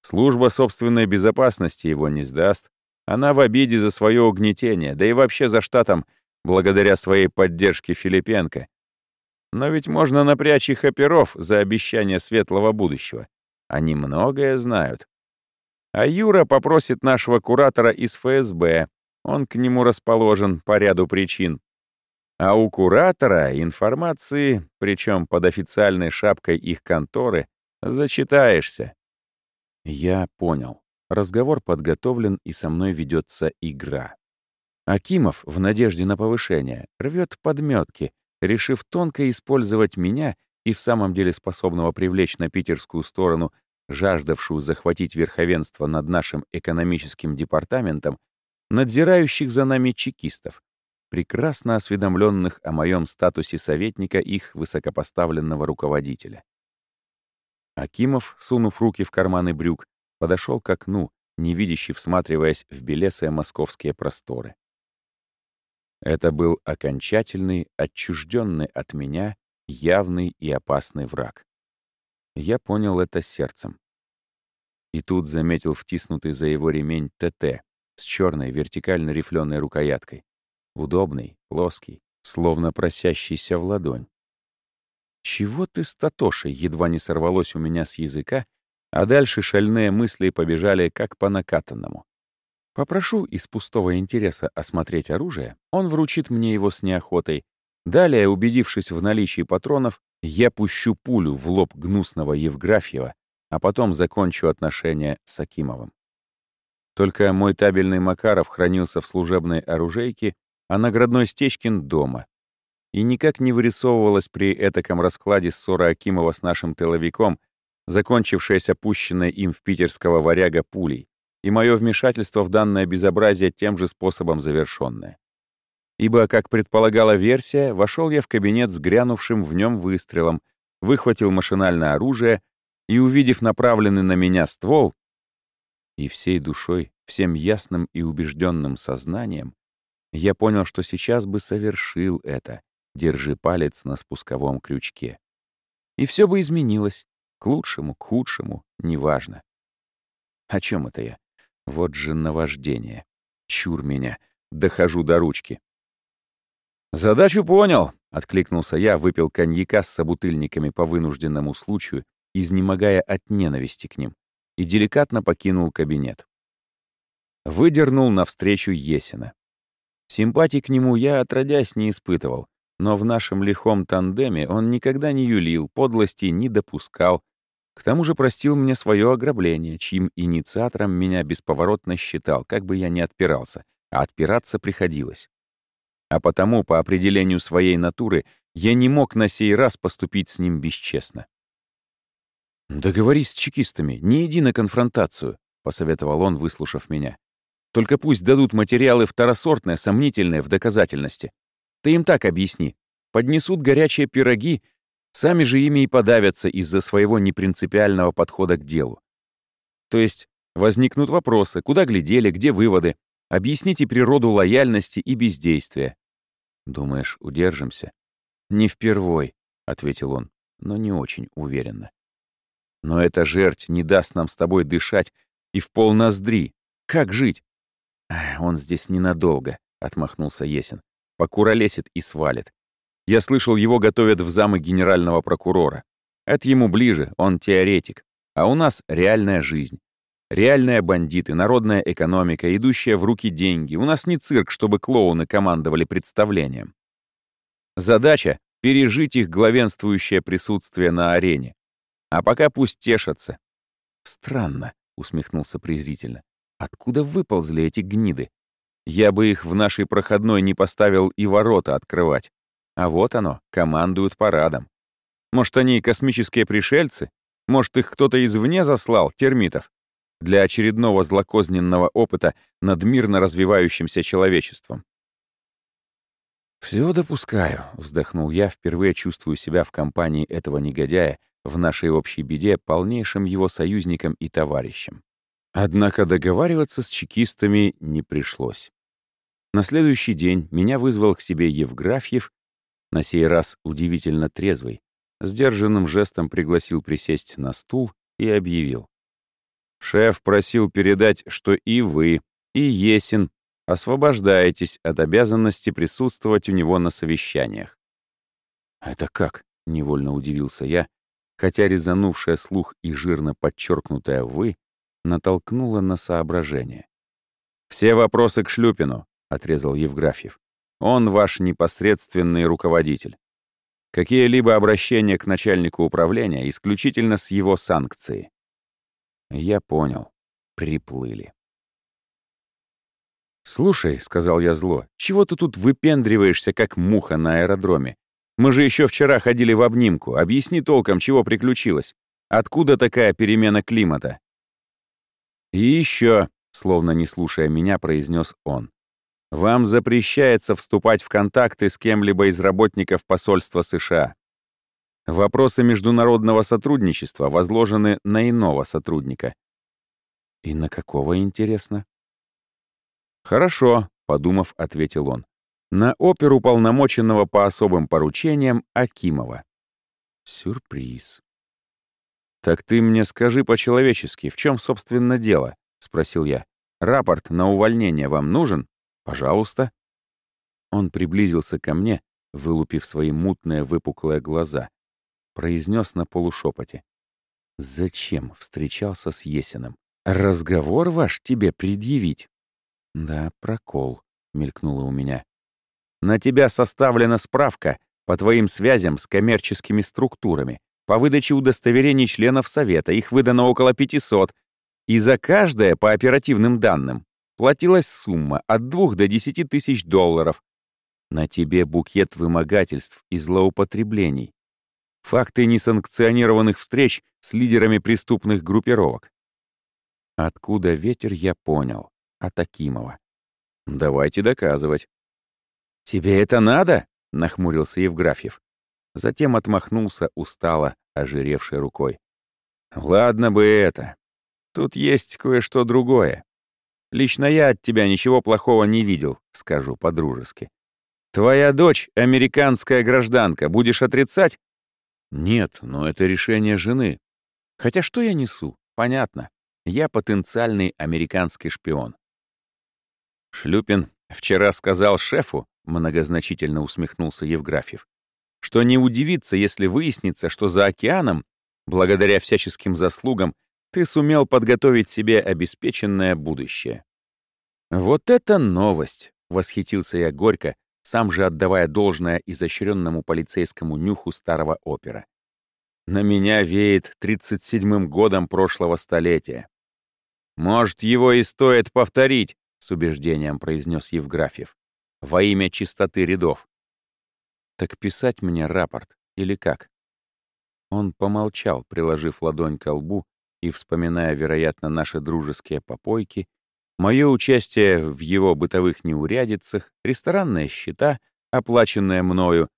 Служба собственной безопасности его не сдаст. Она в обиде за свое угнетение, да и вообще за штатом, благодаря своей поддержке Филипенко. Но ведь можно напрячь их оперов за обещание светлого будущего. Они многое знают. А Юра попросит нашего куратора из ФСБ. Он к нему расположен по ряду причин. А у куратора информации, причем под официальной шапкой их конторы, зачитаешься. Я понял. Разговор подготовлен, и со мной ведется игра. Акимов, в надежде на повышение, рвет подметки, решив тонко использовать меня и в самом деле способного привлечь на питерскую сторону, жаждавшую захватить верховенство над нашим экономическим департаментом, надзирающих за нами чекистов, прекрасно осведомленных о моем статусе советника их высокопоставленного руководителя. Акимов, сунув руки в карманы брюк, подошел к окну, невидящий всматриваясь в белесые московские просторы. Это был окончательный, отчужденный от меня, явный и опасный враг. Я понял это сердцем. И тут заметил втиснутый за его ремень ТТ с черной вертикально рифленой рукояткой. Удобный, плоский, словно просящийся в ладонь. «Чего ты с Татошей?» едва не сорвалось у меня с языка, а дальше шальные мысли побежали как по накатанному. Попрошу из пустого интереса осмотреть оружие, он вручит мне его с неохотой. Далее, убедившись в наличии патронов, я пущу пулю в лоб гнусного Евграфьева, а потом закончу отношения с Акимовым. Только мой табельный Макаров хранился в служебной оружейке, а наградной Стечкин — дома. И никак не вырисовывалась при этаком раскладе ссора Акимова с нашим тыловиком, закончившаяся пущенной им в питерского варяга пулей и мое вмешательство в данное безобразие тем же способом завершенное. Ибо, как предполагала версия, вошел я в кабинет с грянувшим в нем выстрелом, выхватил машинальное оружие и, увидев направленный на меня ствол, и всей душой, всем ясным и убежденным сознанием, я понял, что сейчас бы совершил это, держи палец на спусковом крючке. И все бы изменилось, к лучшему, к худшему, неважно. О чем это я? Вот же наваждение. Чур меня. Дохожу до ручки. «Задачу понял», — откликнулся я, выпил коньяка с собутыльниками по вынужденному случаю, изнемогая от ненависти к ним, и деликатно покинул кабинет. Выдернул навстречу Есина. Симпатий к нему я, отродясь, не испытывал, но в нашем лихом тандеме он никогда не юлил, подлости не допускал, к тому же простил мне свое ограбление, чьим инициатором меня бесповоротно считал, как бы я ни отпирался, а отпираться приходилось. А потому, по определению своей натуры, я не мог на сей раз поступить с ним бесчестно. «Договорись с чекистами, не иди на конфронтацию», — посоветовал он, выслушав меня. «Только пусть дадут материалы второсортные, сомнительные в доказательности. Ты им так объясни. Поднесут горячие пироги — Сами же ими и подавятся из-за своего непринципиального подхода к делу. То есть возникнут вопросы, куда глядели, где выводы, объясните природу лояльности и бездействия. Думаешь, удержимся? Не впервой, — ответил он, но не очень уверенно. Но эта жерть не даст нам с тобой дышать и в пол ноздри. Как жить? «Он здесь ненадолго», — отмахнулся Есин. «Покуролесит и свалит. Я слышал, его готовят в замы генерального прокурора. Это ему ближе, он теоретик. А у нас реальная жизнь. Реальные бандиты, народная экономика, идущая в руки деньги. У нас не цирк, чтобы клоуны командовали представлением. Задача — пережить их главенствующее присутствие на арене. А пока пусть тешатся. Странно, — усмехнулся презрительно. Откуда выползли эти гниды? Я бы их в нашей проходной не поставил и ворота открывать. А вот оно, командуют парадом. Может, они космические пришельцы? Может, их кто-то извне заслал, термитов? для очередного злокозненного опыта над мирно развивающимся человечеством. «Все допускаю», — вздохнул я, впервые чувствую себя в компании этого негодяя в нашей общей беде полнейшим его союзником и товарищем. Однако договариваться с чекистами не пришлось. На следующий день меня вызвал к себе Евграфьев, на сей раз удивительно трезвый, сдержанным жестом пригласил присесть на стул и объявил. Шеф просил передать, что и вы, и Есин освобождаетесь от обязанности присутствовать у него на совещаниях. «Это как?» — невольно удивился я, хотя резанувшая слух и жирно подчеркнутое «вы» натолкнуло на соображение. «Все вопросы к Шлюпину», — отрезал Евграфьев. «Он ваш непосредственный руководитель. Какие-либо обращения к начальнику управления исключительно с его санкции. Я понял. Приплыли. «Слушай», — сказал я зло, — «чего ты тут выпендриваешься, как муха на аэродроме? Мы же еще вчера ходили в обнимку. Объясни толком, чего приключилось. Откуда такая перемена климата?» «И еще», — словно не слушая меня, произнес он, «вам запрещается вступать в контакты с кем-либо из работников посольства США. Вопросы международного сотрудничества возложены на иного сотрудника. И на какого, интересно? Хорошо, подумав, ответил он. На оперу полномоченного по особым поручениям Акимова. Сюрприз. «Так ты мне скажи по-человечески, в чем, собственно, дело?» — спросил я. «Рапорт на увольнение вам нужен? Пожалуйста». Он приблизился ко мне, вылупив свои мутные выпуклые глаза, произнес на полушепоте. «Зачем встречался с Есиным? Разговор ваш тебе предъявить?» «Да, прокол», — мелькнуло у меня. «На тебя составлена справка по твоим связям с коммерческими структурами, по выдаче удостоверений членов Совета, их выдано около 500, и за каждое, по оперативным данным, платилась сумма от 2 до 10 тысяч долларов. На тебе букет вымогательств и злоупотреблений факты несанкционированных встреч с лидерами преступных группировок. Откуда ветер, я понял. От Акимова. Давайте доказывать. «Тебе это надо?» — нахмурился Евграфьев. Затем отмахнулся устало, ожиревшей рукой. «Ладно бы это. Тут есть кое-что другое. Лично я от тебя ничего плохого не видел, скажу по-дружески. Твоя дочь — американская гражданка. Будешь отрицать? Нет, но это решение жены. Хотя что я несу? Понятно. Я потенциальный американский шпион. Шлюпин вчера сказал шефу, многозначительно усмехнулся Евграфьев, что не удивится, если выяснится, что за океаном, благодаря всяческим заслугам, ты сумел подготовить себе обеспеченное будущее. Вот это новость! — восхитился я горько, сам же отдавая должное изощренному полицейскому нюху старого опера. На меня веет 37-м годом прошлого столетия. «Может, его и стоит повторить», — с убеждением произнес Евграфьев, «во имя чистоты рядов». «Так писать мне рапорт или как?» Он помолчал, приложив ладонь к лбу и вспоминая, вероятно, наши дружеские попойки Мое участие в его бытовых неурядицах, ресторанные счета, оплаченные мною,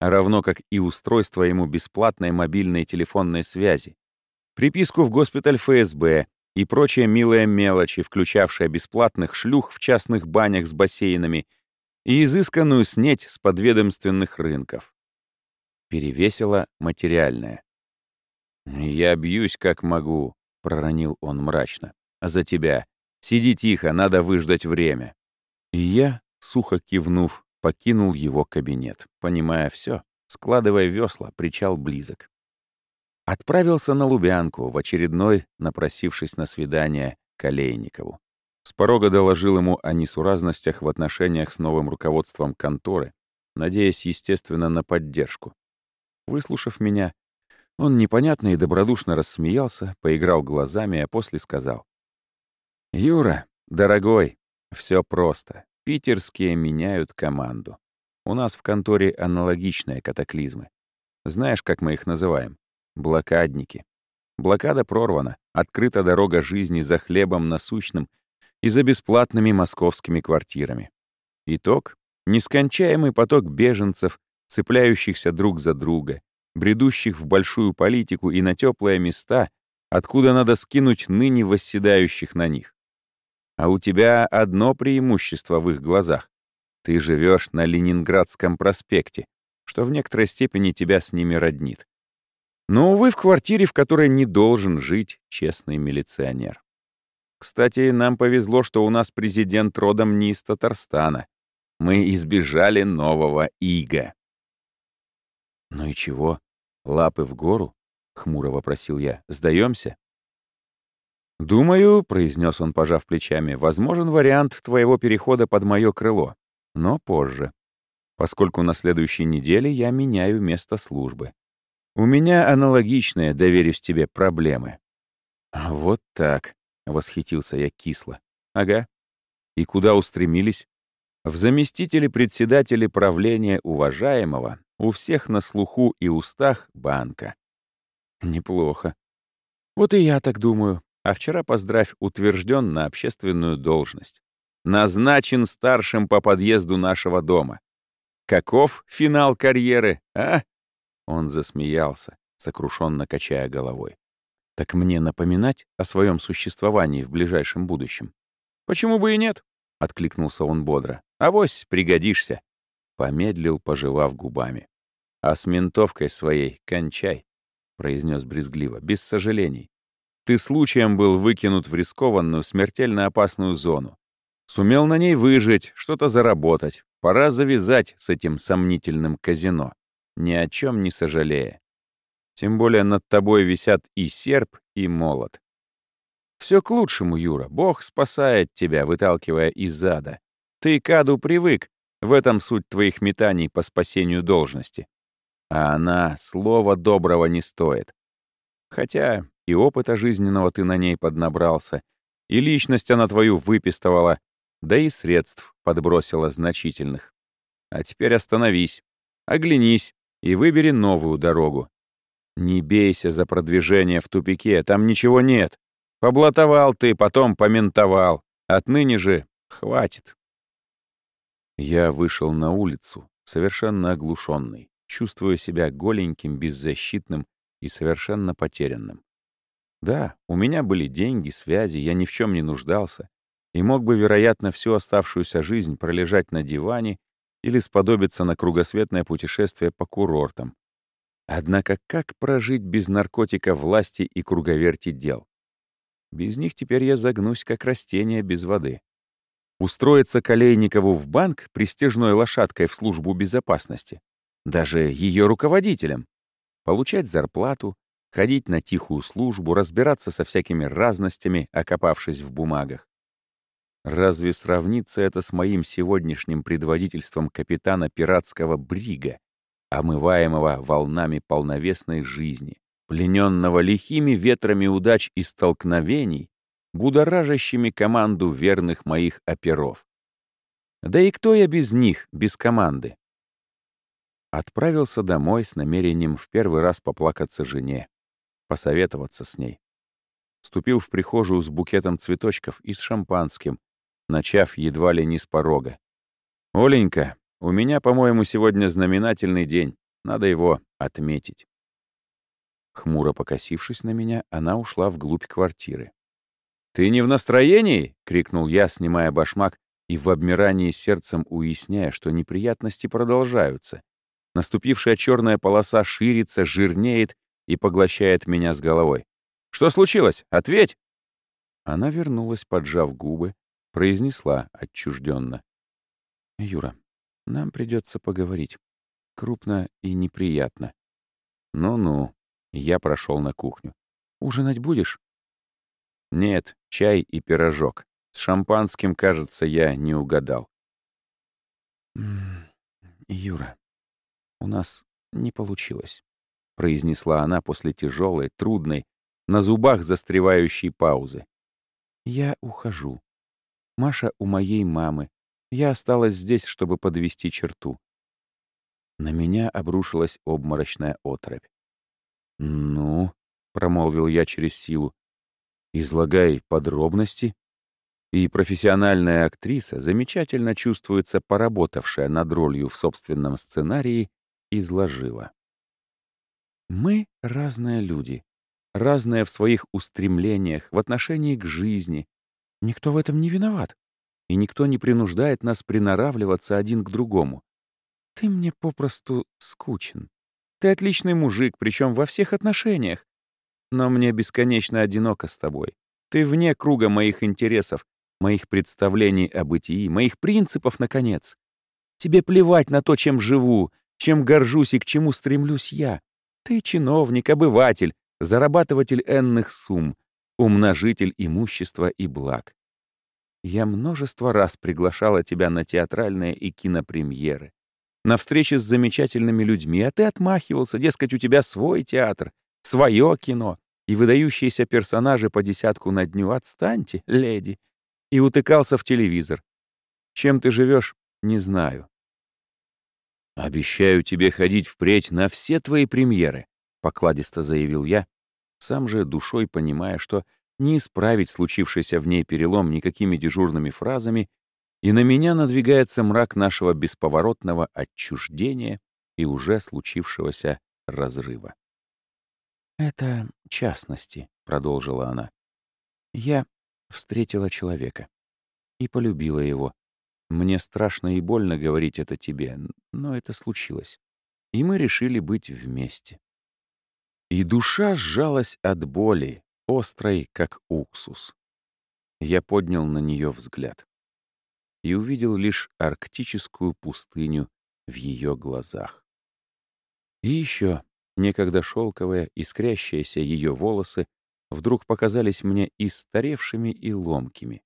равно как и устройство ему бесплатной мобильной телефонной связи, приписку в госпиталь ФСБ и прочие милые мелочи, включавшие бесплатных шлюх в частных банях с бассейнами и изысканную снеть с подведомственных рынков. Перевесило материальное. «Я бьюсь, как могу», — проронил он мрачно. «За тебя. Сиди тихо, надо выждать время». И я, сухо кивнув, покинул его кабинет, понимая все, складывая весла, причал близок. Отправился на Лубянку, в очередной, напросившись на свидание, к Олейникову. С порога доложил ему о несуразностях в отношениях с новым руководством конторы, надеясь, естественно, на поддержку. Выслушав меня, он непонятно и добродушно рассмеялся, поиграл глазами, а после сказал. «Юра, дорогой, все просто. Питерские меняют команду. У нас в конторе аналогичные катаклизмы. Знаешь, как мы их называем? Блокадники. Блокада прорвана, открыта дорога жизни за хлебом насущным и за бесплатными московскими квартирами. Итог — нескончаемый поток беженцев, цепляющихся друг за друга, бредущих в большую политику и на теплые места, откуда надо скинуть ныне восседающих на них. А у тебя одно преимущество в их глазах. Ты живешь на Ленинградском проспекте, что в некоторой степени тебя с ними роднит. Но, увы, в квартире, в которой не должен жить честный милиционер. Кстати, нам повезло, что у нас президент родом не из Татарстана. Мы избежали нового ига. «Ну и чего? Лапы в гору?» — хмуро вопросил я. «Сдаемся?» «Думаю», — произнес он, пожав плечами, — «возможен вариант твоего перехода под мое крыло, но позже, поскольку на следующей неделе я меняю место службы. У меня аналогичные, доверюсь тебе, проблемы». «Вот так», — восхитился я кисло. «Ага. И куда устремились?» В заместители председателя правления уважаемого у всех на слуху и устах банка. Неплохо. Вот и я так думаю. А вчера, поздравь, утвержден на общественную должность. Назначен старшим по подъезду нашего дома. Каков финал карьеры, а? Он засмеялся, сокрушенно качая головой. Так мне напоминать о своем существовании в ближайшем будущем? Почему бы и нет? Откликнулся он бодро. Авось пригодишься. Помедлил, пожевав губами. А с ментовкой своей кончай, произнес брезгливо, без сожалений. Ты случаем был выкинут в рискованную, смертельно опасную зону. Сумел на ней выжить, что-то заработать. Пора завязать с этим сомнительным казино ни о чем не сожалея. Тем более над тобой висят и серп, и молот. Все к лучшему, Юра. Бог спасает тебя, выталкивая из ада. Ты к аду привык. В этом суть твоих метаний по спасению должности. А она слова доброго не стоит. Хотя и опыта жизненного ты на ней поднабрался, и личность она твою выпистывала, да и средств подбросила значительных. А теперь остановись, оглянись, и выбери новую дорогу. Не бейся за продвижение в тупике, там ничего нет. Поблатовал ты, потом поментовал. Отныне же хватит. Я вышел на улицу, совершенно оглушенный, чувствуя себя голеньким, беззащитным и совершенно потерянным. Да, у меня были деньги, связи, я ни в чем не нуждался и мог бы, вероятно, всю оставшуюся жизнь пролежать на диване или сподобиться на кругосветное путешествие по курортам. Однако как прожить без наркотика власти и круговерти дел? Без них теперь я загнусь, как растение без воды. Устроиться Колейникову в банк престижной лошадкой в службу безопасности. Даже ее руководителем. Получать зарплату, ходить на тихую службу, разбираться со всякими разностями, окопавшись в бумагах. Разве сравнится это с моим сегодняшним предводительством капитана пиратского брига, омываемого волнами полновесной жизни, плененного лихими ветрами удач и столкновений, будоражащими команду верных моих оперов? Да и кто я без них, без команды? Отправился домой с намерением в первый раз поплакаться жене, посоветоваться с ней. Ступил в прихожую с букетом цветочков и с шампанским, начав едва ли не с порога. «Оленька, у меня, по-моему, сегодня знаменательный день. Надо его отметить». Хмуро покосившись на меня, она ушла вглубь квартиры. «Ты не в настроении?» — крикнул я, снимая башмак и в обмирании сердцем уясняя, что неприятности продолжаются. Наступившая черная полоса ширится, жирнеет и поглощает меня с головой. «Что случилось? Ответь!» Она вернулась, поджав губы, произнесла отчужденно. «Юра, нам придется поговорить. Крупно и неприятно». «Ну-ну», — я прошел на кухню. «Ужинать будешь?» «Нет, чай и пирожок. С шампанским, кажется, я не угадал». «Юра, у нас не получилось», — произнесла она после тяжелой, трудной, на зубах застревающей паузы. «Я ухожу. Маша у моей мамы. Я осталась здесь, чтобы подвести черту». На меня обрушилась обморочная отрыбь. «Ну», — промолвил я через силу, — «излагай подробности». И профессиональная актриса, замечательно чувствуется поработавшая над ролью в собственном сценарии, изложила. «Мы — разные люди, разные в своих устремлениях, в отношении к жизни. Никто в этом не виноват, и никто не принуждает нас приноравливаться один к другому. Ты мне попросту скучен. Ты отличный мужик, причем во всех отношениях. Но мне бесконечно одиноко с тобой. Ты вне круга моих интересов, моих представлений о бытии, моих принципов, наконец. Тебе плевать на то, чем живу, чем горжусь и к чему стремлюсь я. Ты чиновник, обыватель, зарабатыватель энных сумм, умножитель имущества и благ. Я множество раз приглашала тебя на театральные и кинопремьеры, на встречи с замечательными людьми, а ты отмахивался, дескать, у тебя свой театр, свое кино и выдающиеся персонажи по десятку на дню. Отстаньте, леди. И утыкался в телевизор. Чем ты живешь, не знаю. «Обещаю тебе ходить впредь на все твои премьеры», — покладисто заявил я, сам же душой понимая, что не исправить случившийся в ней перелом никакими дежурными фразами, и на меня надвигается мрак нашего бесповоротного отчуждения и уже случившегося разрыва. «Это частности», — продолжила она. «Я встретила человека и полюбила его, мне страшно и больно говорить это тебе, но это случилось. И мы решили быть вместе. И душа сжалась от боли, острой, как уксус. Я поднял на нее взгляд и увидел лишь арктическую пустыню в ее глазах. И еще некогда шелковые, искрящиеся ее волосы вдруг показались мне истаревшими и ломкими,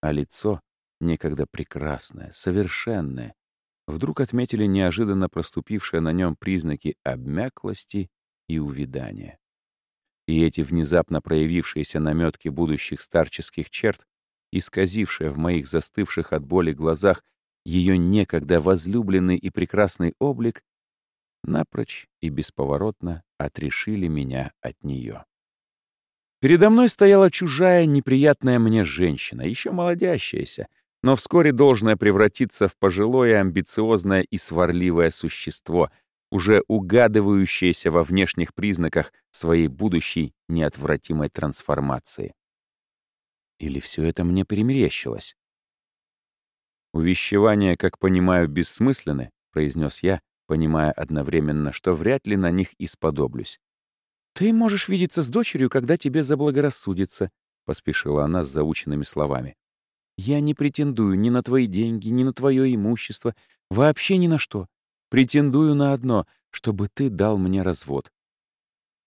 а лицо некогда прекрасное, совершенное, вдруг отметили неожиданно проступившие на нем признаки обмяклости и увядания. И эти внезапно проявившиеся наметки будущих старческих черт, исказившие в моих застывших от боли глазах ее некогда возлюбленный и прекрасный облик, напрочь и бесповоротно отрешили меня от нее. Передо мной стояла чужая, неприятная мне женщина, еще молодящаяся, но вскоре должное превратиться в пожилое, амбициозное и сварливое существо, уже угадывающееся во внешних признаках своей будущей неотвратимой трансформации. Или все это мне перемерещилось? «Увещевания, как понимаю, бессмысленны», — произнес я, понимая одновременно, что вряд ли на них исподоблюсь. «Ты можешь видеться с дочерью, когда тебе заблагорассудится», — поспешила она с заученными словами. Я не претендую ни на твои деньги, ни на твое имущество, вообще ни на что. Претендую на одно, чтобы ты дал мне развод.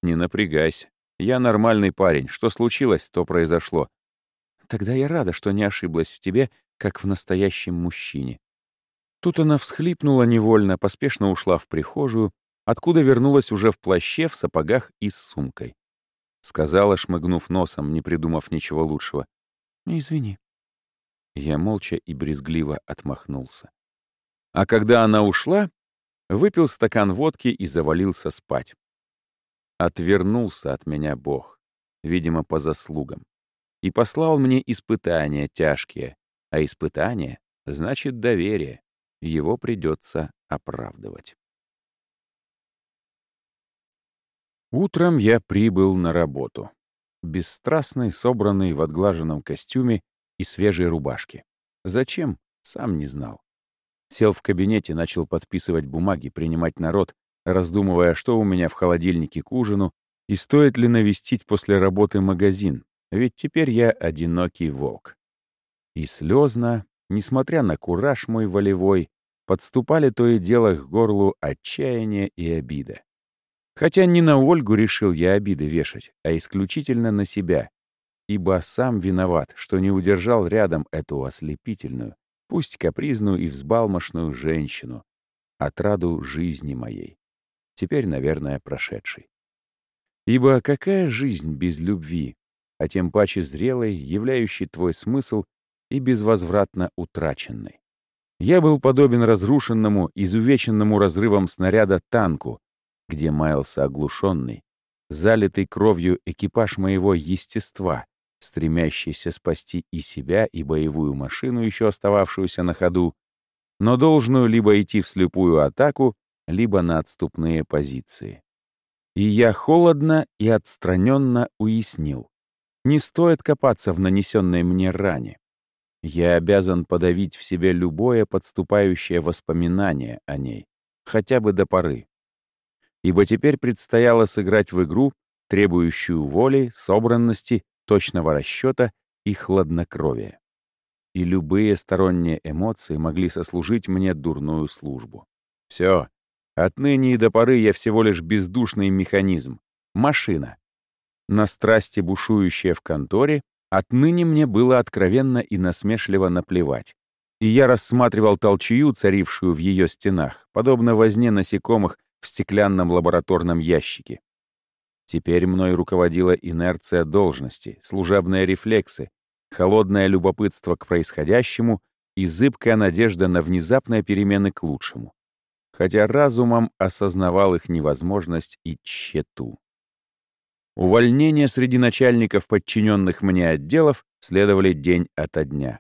Не напрягайся. Я нормальный парень. Что случилось, то произошло. Тогда я рада, что не ошиблась в тебе, как в настоящем мужчине. Тут она всхлипнула невольно, поспешно ушла в прихожую, откуда вернулась уже в плаще, в сапогах и с сумкой. Сказала, шмыгнув носом, не придумав ничего лучшего. «Извини, я молча и брезгливо отмахнулся. А когда она ушла, выпил стакан водки и завалился спать. Отвернулся от меня Бог, видимо, по заслугам, и послал мне испытания тяжкие, а испытание значит доверие, его придется оправдывать. Утром я прибыл на работу. Бесстрастный, собранный в отглаженном костюме и свежей рубашки. Зачем? Сам не знал. Сел в кабинете, начал подписывать бумаги, принимать народ, раздумывая, что у меня в холодильнике к ужину и стоит ли навестить после работы магазин, ведь теперь я одинокий волк. И слезно, несмотря на кураж мой волевой, подступали то и дело к горлу отчаяния и обида. Хотя не на Ольгу решил я обиды вешать, а исключительно на себя, ибо сам виноват, что не удержал рядом эту ослепительную, пусть капризную и взбалмошную женщину, отраду жизни моей, теперь, наверное, прошедшей. Ибо какая жизнь без любви, а тем паче зрелой, являющей твой смысл и безвозвратно утраченной? Я был подобен разрушенному, изувеченному разрывом снаряда танку, где маялся оглушенный, залитый кровью экипаж моего естества, стремящийся спасти и себя, и боевую машину, еще остававшуюся на ходу, но должную либо идти в слепую атаку, либо на отступные позиции. И я холодно и отстраненно уяснил. Не стоит копаться в нанесенной мне ране. Я обязан подавить в себе любое подступающее воспоминание о ней, хотя бы до поры. Ибо теперь предстояло сыграть в игру, требующую воли, собранности, точного расчета и хладнокровия. И любые сторонние эмоции могли сослужить мне дурную службу. Все, отныне и до поры я всего лишь бездушный механизм, машина. На страсти, бушующие в конторе, Отныне мне было откровенно и насмешливо наплевать. И я рассматривал толчую, царившую в ее стенах, подобно возне насекомых в стеклянном лабораторном ящике. Теперь мной руководила инерция должности, служебные рефлексы, холодное любопытство к происходящему и зыбкая надежда на внезапные перемены к лучшему. Хотя разумом осознавал их невозможность и тщету. Увольнения среди начальников подчиненных мне отделов следовали день ото дня.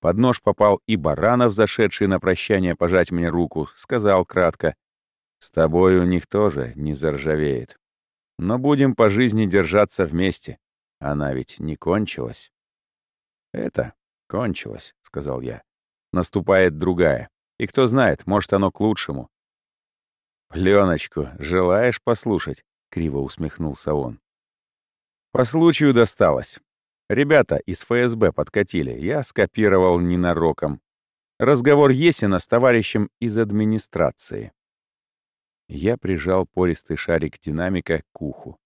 Под нож попал и Баранов, зашедший на прощание пожать мне руку, сказал кратко, «С тобой у них тоже не заржавеет. Но будем по жизни держаться вместе. Она ведь не кончилась». «Это кончилось», — сказал я. «Наступает другая. И кто знает, может, оно к лучшему». «Пленочку желаешь послушать?» — криво усмехнулся он. По случаю досталось. Ребята из ФСБ подкатили, я скопировал ненароком. Разговор Есина с товарищем из администрации. Я прижал пористый шарик динамика к уху.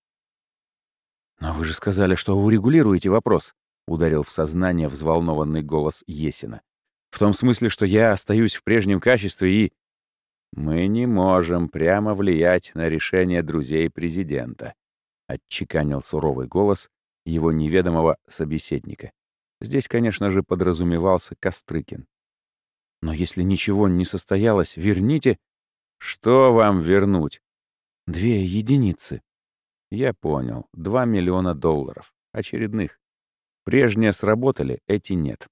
«Но вы же сказали, что урегулируете вопрос», — ударил в сознание взволнованный голос Есина. «В том смысле, что я остаюсь в прежнем качестве и...» «Мы не можем прямо влиять на решение друзей президента», отчеканил суровый голос его неведомого собеседника. Здесь, конечно же, подразумевался Кострыкин. «Но если ничего не состоялось, верните...» «Что вам вернуть?» «Две единицы». «Я понял. Два миллиона долларов. Очередных. Прежние сработали, эти нет».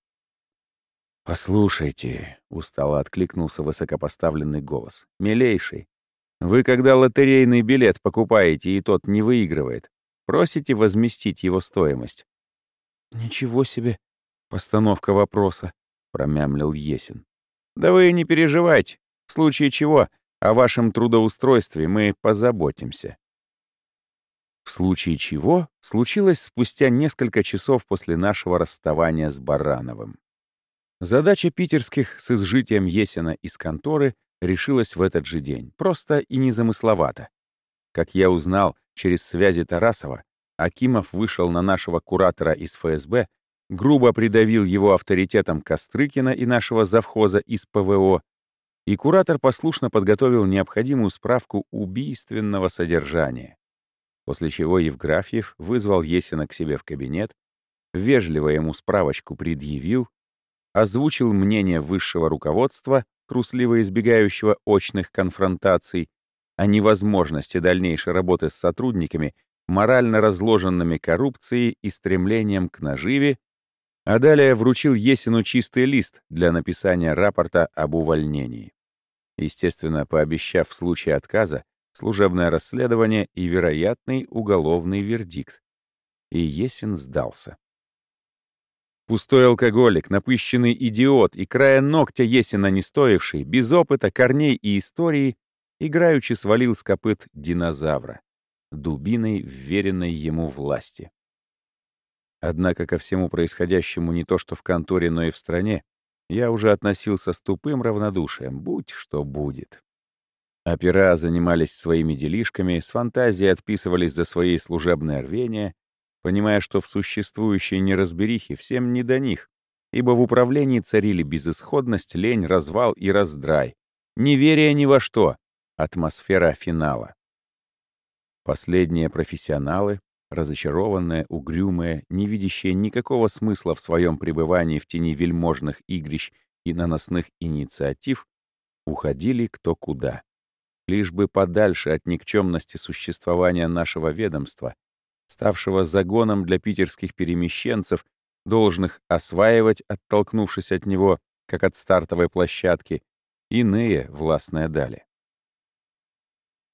«Послушайте», — устало откликнулся высокопоставленный голос, — «милейший, вы, когда лотерейный билет покупаете, и тот не выигрывает, просите возместить его стоимость. «Ничего себе! Постановка вопроса», — промямлил Есин. «Да вы не переживайте. В случае чего о вашем трудоустройстве мы позаботимся». В случае чего случилось спустя несколько часов после нашего расставания с Барановым. Задача питерских с изжитием Есина из конторы решилась в этот же день, просто и незамысловато. Как я узнал через связи Тарасова, Акимов вышел на нашего куратора из ФСБ, грубо придавил его авторитетом Кострыкина и нашего завхоза из ПВО, и куратор послушно подготовил необходимую справку убийственного содержания. После чего Евграфьев вызвал Есина к себе в кабинет, вежливо ему справочку предъявил, озвучил мнение высшего руководства трусливо избегающего очных конфронтаций, о невозможности дальнейшей работы с сотрудниками, морально разложенными коррупцией и стремлением к наживе, а далее вручил Есину чистый лист для написания рапорта об увольнении. Естественно, пообещав в случае отказа служебное расследование и вероятный уголовный вердикт. И Есин сдался. Пустой алкоголик, напыщенный идиот и края ногтя Есина не стоивший, без опыта, корней и истории, играючи свалил с копыт динозавра, дубиной, вверенной ему власти. Однако ко всему происходящему не то что в конторе, но и в стране, я уже относился с тупым равнодушием, будь что будет. Опера занимались своими делишками, с фантазией отписывались за свои служебные рвения, понимая, что в существующей неразберихе всем не до них, ибо в управлении царили безысходность, лень, развал и раздрай, неверие ни во что, атмосфера финала. Последние профессионалы, разочарованные, угрюмые, не видящие никакого смысла в своем пребывании в тени вельможных игрищ и наносных инициатив, уходили кто куда. Лишь бы подальше от никчемности существования нашего ведомства, ставшего загоном для питерских перемещенцев, должных осваивать, оттолкнувшись от него, как от стартовой площадки, иные властные дали.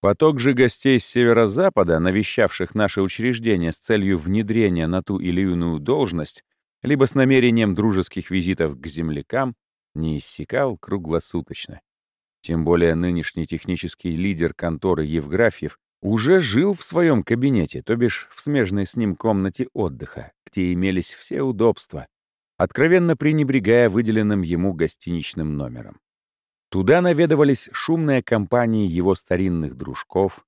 Поток же гостей с северо-запада, навещавших наши учреждения с целью внедрения на ту или иную должность, либо с намерением дружеских визитов к землякам, не иссякал круглосуточно. Тем более нынешний технический лидер конторы Евграфьев уже жил в своем кабинете, то бишь в смежной с ним комнате отдыха, где имелись все удобства, откровенно пренебрегая выделенным ему гостиничным номером. Туда наведывались шумные компании его старинных дружков,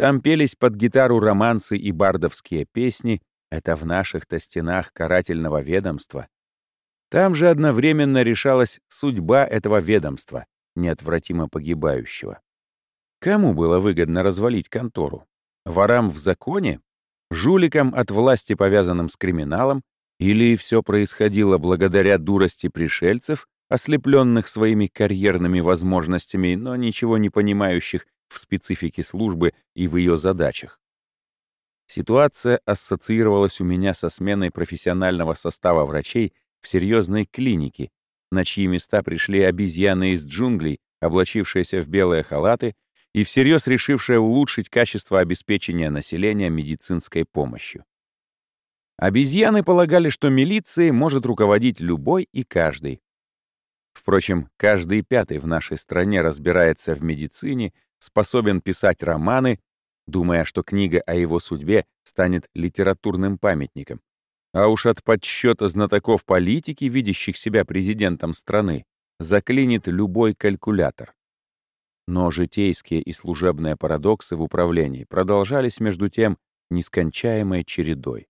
там пелись под гитару романсы и бардовские песни, это в наших-то стенах карательного ведомства. Там же одновременно решалась судьба этого ведомства, неотвратимо погибающего. Кому было выгодно развалить контору? Ворам в законе? Жуликам от власти, повязанным с криминалом? Или все происходило благодаря дурости пришельцев, ослепленных своими карьерными возможностями, но ничего не понимающих в специфике службы и в ее задачах. Ситуация ассоциировалась у меня со сменой профессионального состава врачей в серьезной клинике, на чьи места пришли обезьяны из джунглей, облачившиеся в белые халаты и всерьез решившие улучшить качество обеспечения населения медицинской помощью. Обезьяны полагали, что милицией может руководить любой и каждый, Впрочем, каждый пятый в нашей стране разбирается в медицине, способен писать романы, думая, что книга о его судьбе станет литературным памятником. А уж от подсчета знатоков политики, видящих себя президентом страны, заклинит любой калькулятор. Но житейские и служебные парадоксы в управлении продолжались между тем нескончаемой чередой.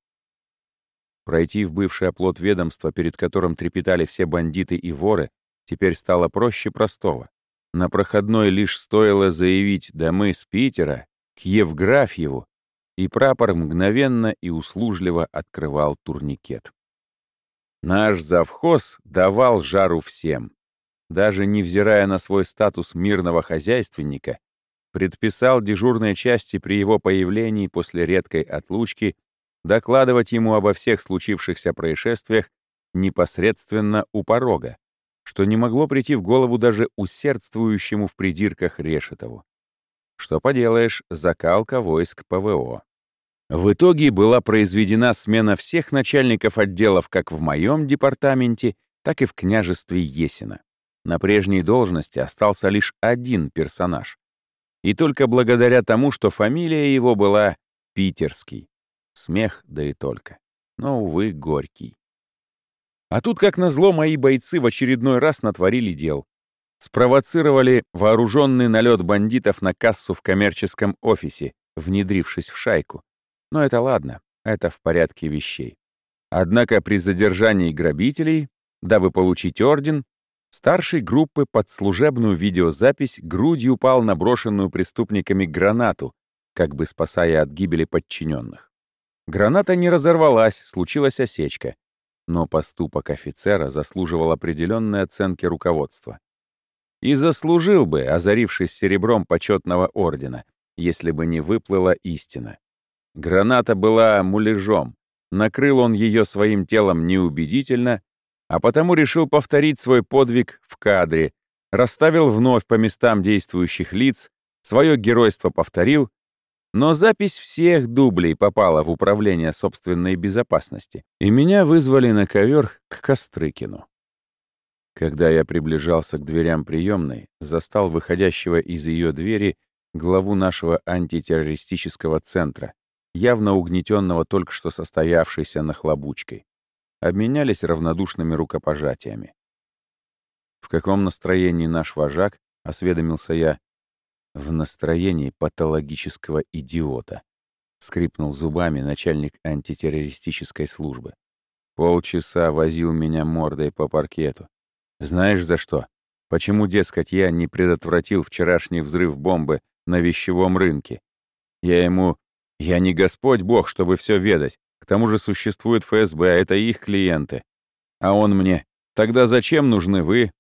Пройти в бывший оплот ведомства, перед которым трепетали все бандиты и воры, теперь стало проще простого. На проходной лишь стоило заявить «да мы с Питера» к Евграфьеву, и прапор мгновенно и услужливо открывал турникет. Наш завхоз давал жару всем. Даже невзирая на свой статус мирного хозяйственника, предписал дежурной части при его появлении после редкой отлучки докладывать ему обо всех случившихся происшествиях непосредственно у порога, что не могло прийти в голову даже усердствующему в придирках Решетову. Что поделаешь, закалка войск ПВО. В итоге была произведена смена всех начальников отделов как в моем департаменте, так и в княжестве Есина. На прежней должности остался лишь один персонаж. И только благодаря тому, что фамилия его была Питерский. Смех, да и только. Но, увы, горький. А тут, как назло, мои бойцы в очередной раз натворили дел. Спровоцировали вооруженный налет бандитов на кассу в коммерческом офисе, внедрившись в шайку. Но это ладно, это в порядке вещей. Однако при задержании грабителей, дабы получить орден, старший группы под служебную видеозапись грудью упал на брошенную преступниками гранату, как бы спасая от гибели подчиненных. Граната не разорвалась, случилась осечка но поступок офицера заслуживал определенной оценки руководства. И заслужил бы, озарившись серебром почетного ордена, если бы не выплыла истина. Граната была муляжом, накрыл он ее своим телом неубедительно, а потому решил повторить свой подвиг в кадре, расставил вновь по местам действующих лиц, свое геройство повторил но запись всех дублей попала в управление собственной безопасности, и меня вызвали на ковер к Кострыкину. Когда я приближался к дверям приемной, застал выходящего из ее двери главу нашего антитеррористического центра, явно угнетенного только что состоявшейся нахлобучкой. Обменялись равнодушными рукопожатиями. «В каком настроении наш вожак?» — осведомился я. «В настроении патологического идиота», — скрипнул зубами начальник антитеррористической службы. Полчаса возил меня мордой по паркету. Знаешь за что? Почему, дескать, я не предотвратил вчерашний взрыв бомбы на вещевом рынке? Я ему... Я не Господь Бог, чтобы все ведать. К тому же существует ФСБ, а это их клиенты. А он мне... Тогда зачем нужны вы?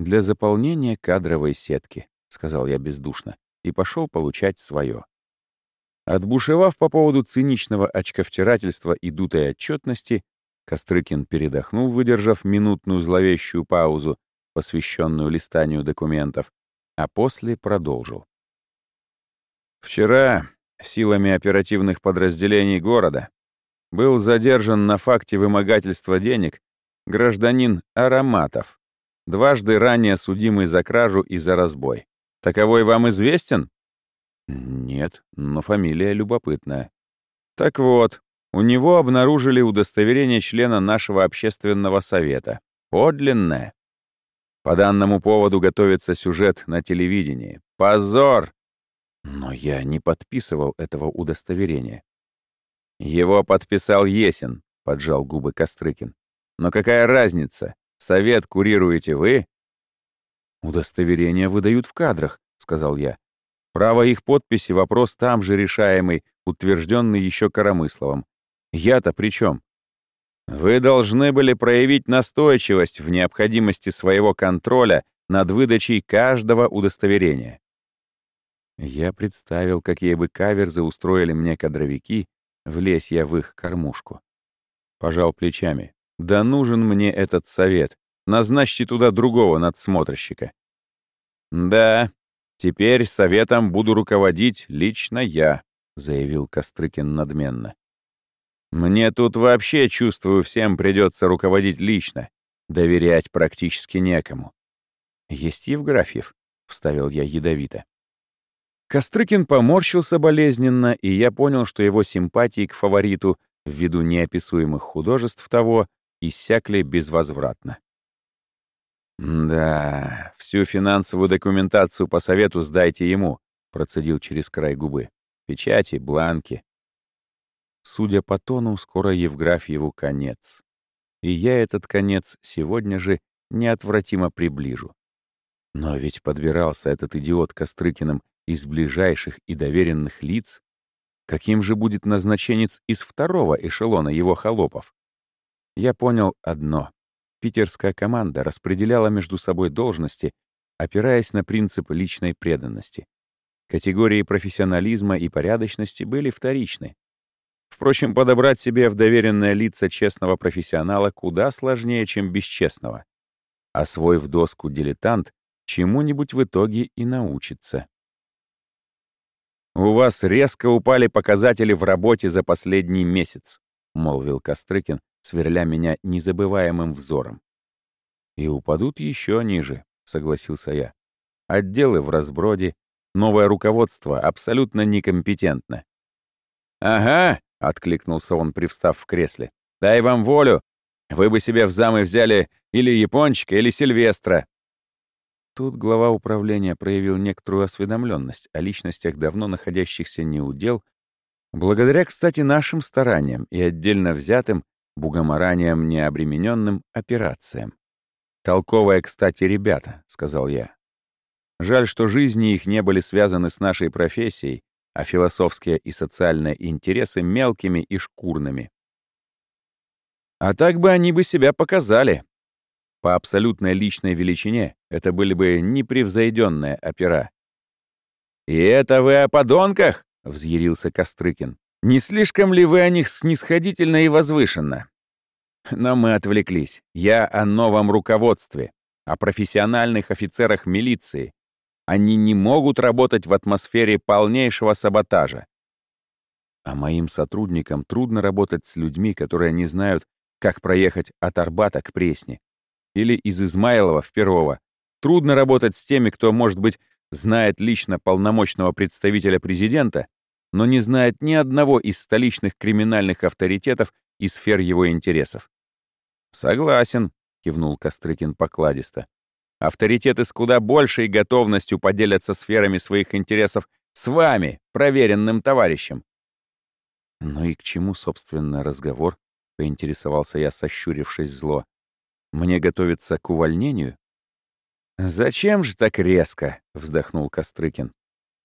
Для заполнения кадровой сетки, сказал я бездушно, и пошел получать свое. Отбушевав по поводу циничного очковтирательства и дутой отчетности, Кострыкин передохнул, выдержав минутную зловещую паузу, посвященную листанию документов, а после продолжил. «Вчера силами оперативных подразделений города был задержан на факте вымогательства денег гражданин Ароматов, дважды ранее судимый за кражу и за разбой. Таковой вам известен?» «Нет, но фамилия любопытная». «Так вот, у него обнаружили удостоверение члена нашего общественного совета. Подлинное. По данному поводу готовится сюжет на телевидении. Позор! Но я не подписывал этого удостоверения. Его подписал Есин, поджал губы Кострыкин. Но какая разница? Совет курируете вы? Удостоверения выдают в кадрах, сказал я. Право их подписи — вопрос там же решаемый, утвержденный еще Коромысловым. Я-то при чем? Вы должны были проявить настойчивость в необходимости своего контроля над выдачей каждого удостоверения. Я представил, какие бы каверзы устроили мне кадровики, влезь я в их кормушку. Пожал плечами. Да нужен мне этот совет. Назначьте туда другого надсмотрщика. Да, теперь советом буду руководить лично я, заявил Кострыкин надменно. Мне тут вообще, чувствую, всем придется руководить лично. Доверять практически некому. Есть Евграфьев, — вставил я ядовито. Кострыкин поморщился болезненно, и я понял, что его симпатии к фавориту, ввиду неописуемых художеств того, иссякли безвозвратно. «Да, всю финансовую документацию по совету сдайте ему», — процедил через край губы. «Печати, бланки, Судя по тону, скоро Евграфьеву конец. И я этот конец сегодня же неотвратимо приближу. Но ведь подбирался этот идиот Кострыкиным из ближайших и доверенных лиц. Каким же будет назначенец из второго эшелона его холопов? Я понял одно. Питерская команда распределяла между собой должности, опираясь на принцип личной преданности. Категории профессионализма и порядочности были вторичны. Впрочем, подобрать себе в доверенное лица честного профессионала куда сложнее, чем бесчестного. А свой в доску дилетант чему-нибудь в итоге и научится. «У вас резко упали показатели в работе за последний месяц», — молвил Кострыкин, сверля меня незабываемым взором. «И упадут еще ниже», — согласился я. «Отделы в разброде, новое руководство абсолютно некомпетентно». «Ага, — откликнулся он, привстав в кресле. «Дай вам волю! Вы бы себе в замы взяли или япончика, или Сильвестра!» Тут глава управления проявил некоторую осведомленность о личностях, давно находящихся неудел, благодаря, кстати, нашим стараниям и отдельно взятым, бугоморанием необремененным операциям. «Толковые, кстати, ребята», — сказал я. «Жаль, что жизни их не были связаны с нашей профессией, а философские и социальные интересы мелкими и шкурными. А так бы они бы себя показали. По абсолютной личной величине это были бы непревзойденные опера. «И это вы о подонках?» — взъярился Кострыкин. «Не слишком ли вы о них снисходительно и возвышенно?» Но мы отвлеклись. Я о новом руководстве, о профессиональных офицерах милиции, они не могут работать в атмосфере полнейшего саботажа. А моим сотрудникам трудно работать с людьми, которые не знают, как проехать от Арбата к Пресне. Или из Измайлова в Перово. Трудно работать с теми, кто, может быть, знает лично полномочного представителя президента, но не знает ни одного из столичных криминальных авторитетов и сфер его интересов. «Согласен», — кивнул Кострыкин покладисто. «Авторитеты с куда большей готовностью поделятся сферами своих интересов с вами, проверенным товарищем». «Ну и к чему, собственно, разговор?» — поинтересовался я, сощурившись зло. «Мне готовиться к увольнению?» «Зачем же так резко?» — вздохнул Кострыкин.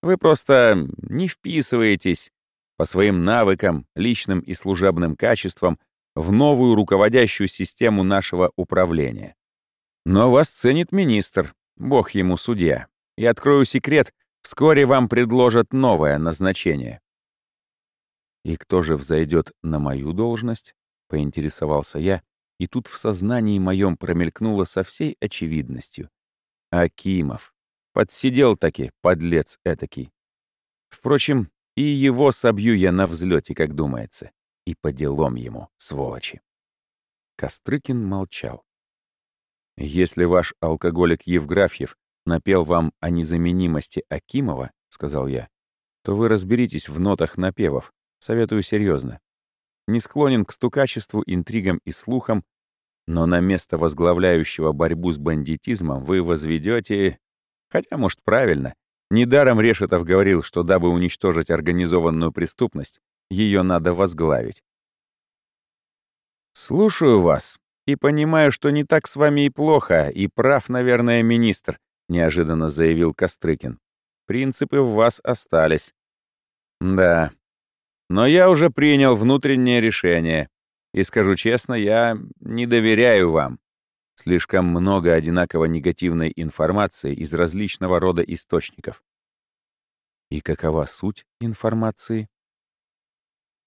«Вы просто не вписываетесь по своим навыкам, личным и служебным качествам в новую руководящую систему нашего управления. Но вас ценит министр, бог ему судья. И открою секрет, вскоре вам предложат новое назначение». «И кто же взойдет на мою должность?» — поинтересовался я, и тут в сознании моем промелькнуло со всей очевидностью. Акимов. Подсидел таки, подлец этакий. Впрочем, и его собью я на взлете, как думается. И по делам ему, сволочи. Кострыкин молчал. «Если ваш алкоголик Евграфьев напел вам о незаменимости Акимова, — сказал я, — то вы разберитесь в нотах напевов. Советую серьезно. Не склонен к стукачеству, интригам и слухам, но на место возглавляющего борьбу с бандитизмом вы возведете... Хотя, может, правильно. Недаром Решетов говорил, что дабы уничтожить организованную преступность, ее надо возглавить. «Слушаю вас и понимаю, что не так с вами и плохо, и прав, наверное, министр», — неожиданно заявил Кострыкин. «Принципы в вас остались». «Да. Но я уже принял внутреннее решение. И скажу честно, я не доверяю вам. Слишком много одинаково негативной информации из различного рода источников. И какова суть информации?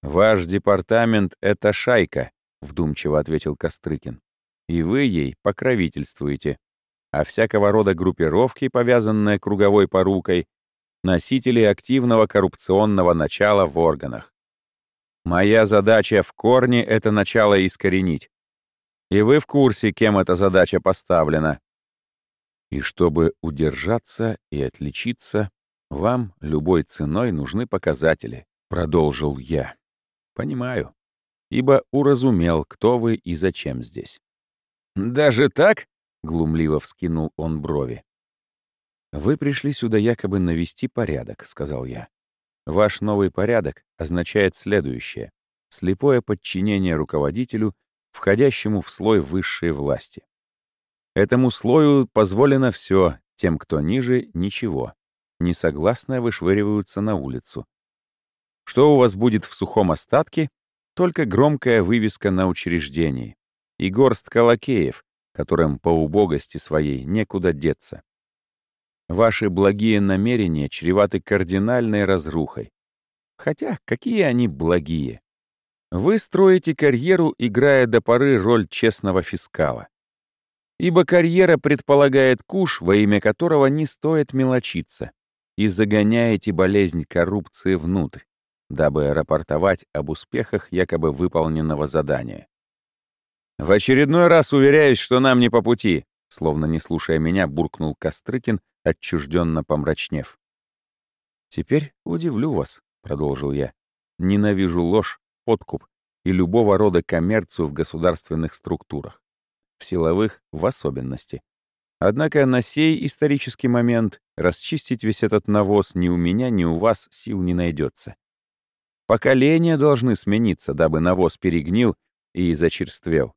«Ваш департамент — это шайка», — вдумчиво ответил Кострыкин. «И вы ей покровительствуете. А всякого рода группировки, повязанные круговой порукой, носители активного коррупционного начала в органах. Моя задача в корне — это начало искоренить. И вы в курсе, кем эта задача поставлена. И чтобы удержаться и отличиться, вам любой ценой нужны показатели, продолжил я. Понимаю. Ибо уразумел, кто вы и зачем здесь. Даже так? Глумливо вскинул он брови. «Вы пришли сюда якобы навести порядок», — сказал я. Ваш новый порядок означает следующее — слепое подчинение руководителю, входящему в слой высшей власти. Этому слою позволено все, тем, кто ниже — ничего. Несогласные вышвыриваются на улицу. Что у вас будет в сухом остатке? Только громкая вывеска на учреждении и горстка лакеев, которым по убогости своей некуда деться. Ваши благие намерения чреваты кардинальной разрухой. Хотя, какие они благие? Вы строите карьеру, играя до поры роль честного фискала. Ибо карьера предполагает куш, во имя которого не стоит мелочиться, и загоняете болезнь коррупции внутрь, дабы рапортовать об успехах якобы выполненного задания. В очередной раз уверяюсь, что нам не по пути, словно не слушая меня, буркнул Кострыкин, отчужденно помрачнев. «Теперь удивлю вас», — продолжил я. «Ненавижу ложь, подкуп и любого рода коммерцию в государственных структурах. В силовых в особенности. Однако на сей исторический момент расчистить весь этот навоз ни у меня, ни у вас сил не найдется. Поколения должны смениться, дабы навоз перегнил и зачерствел.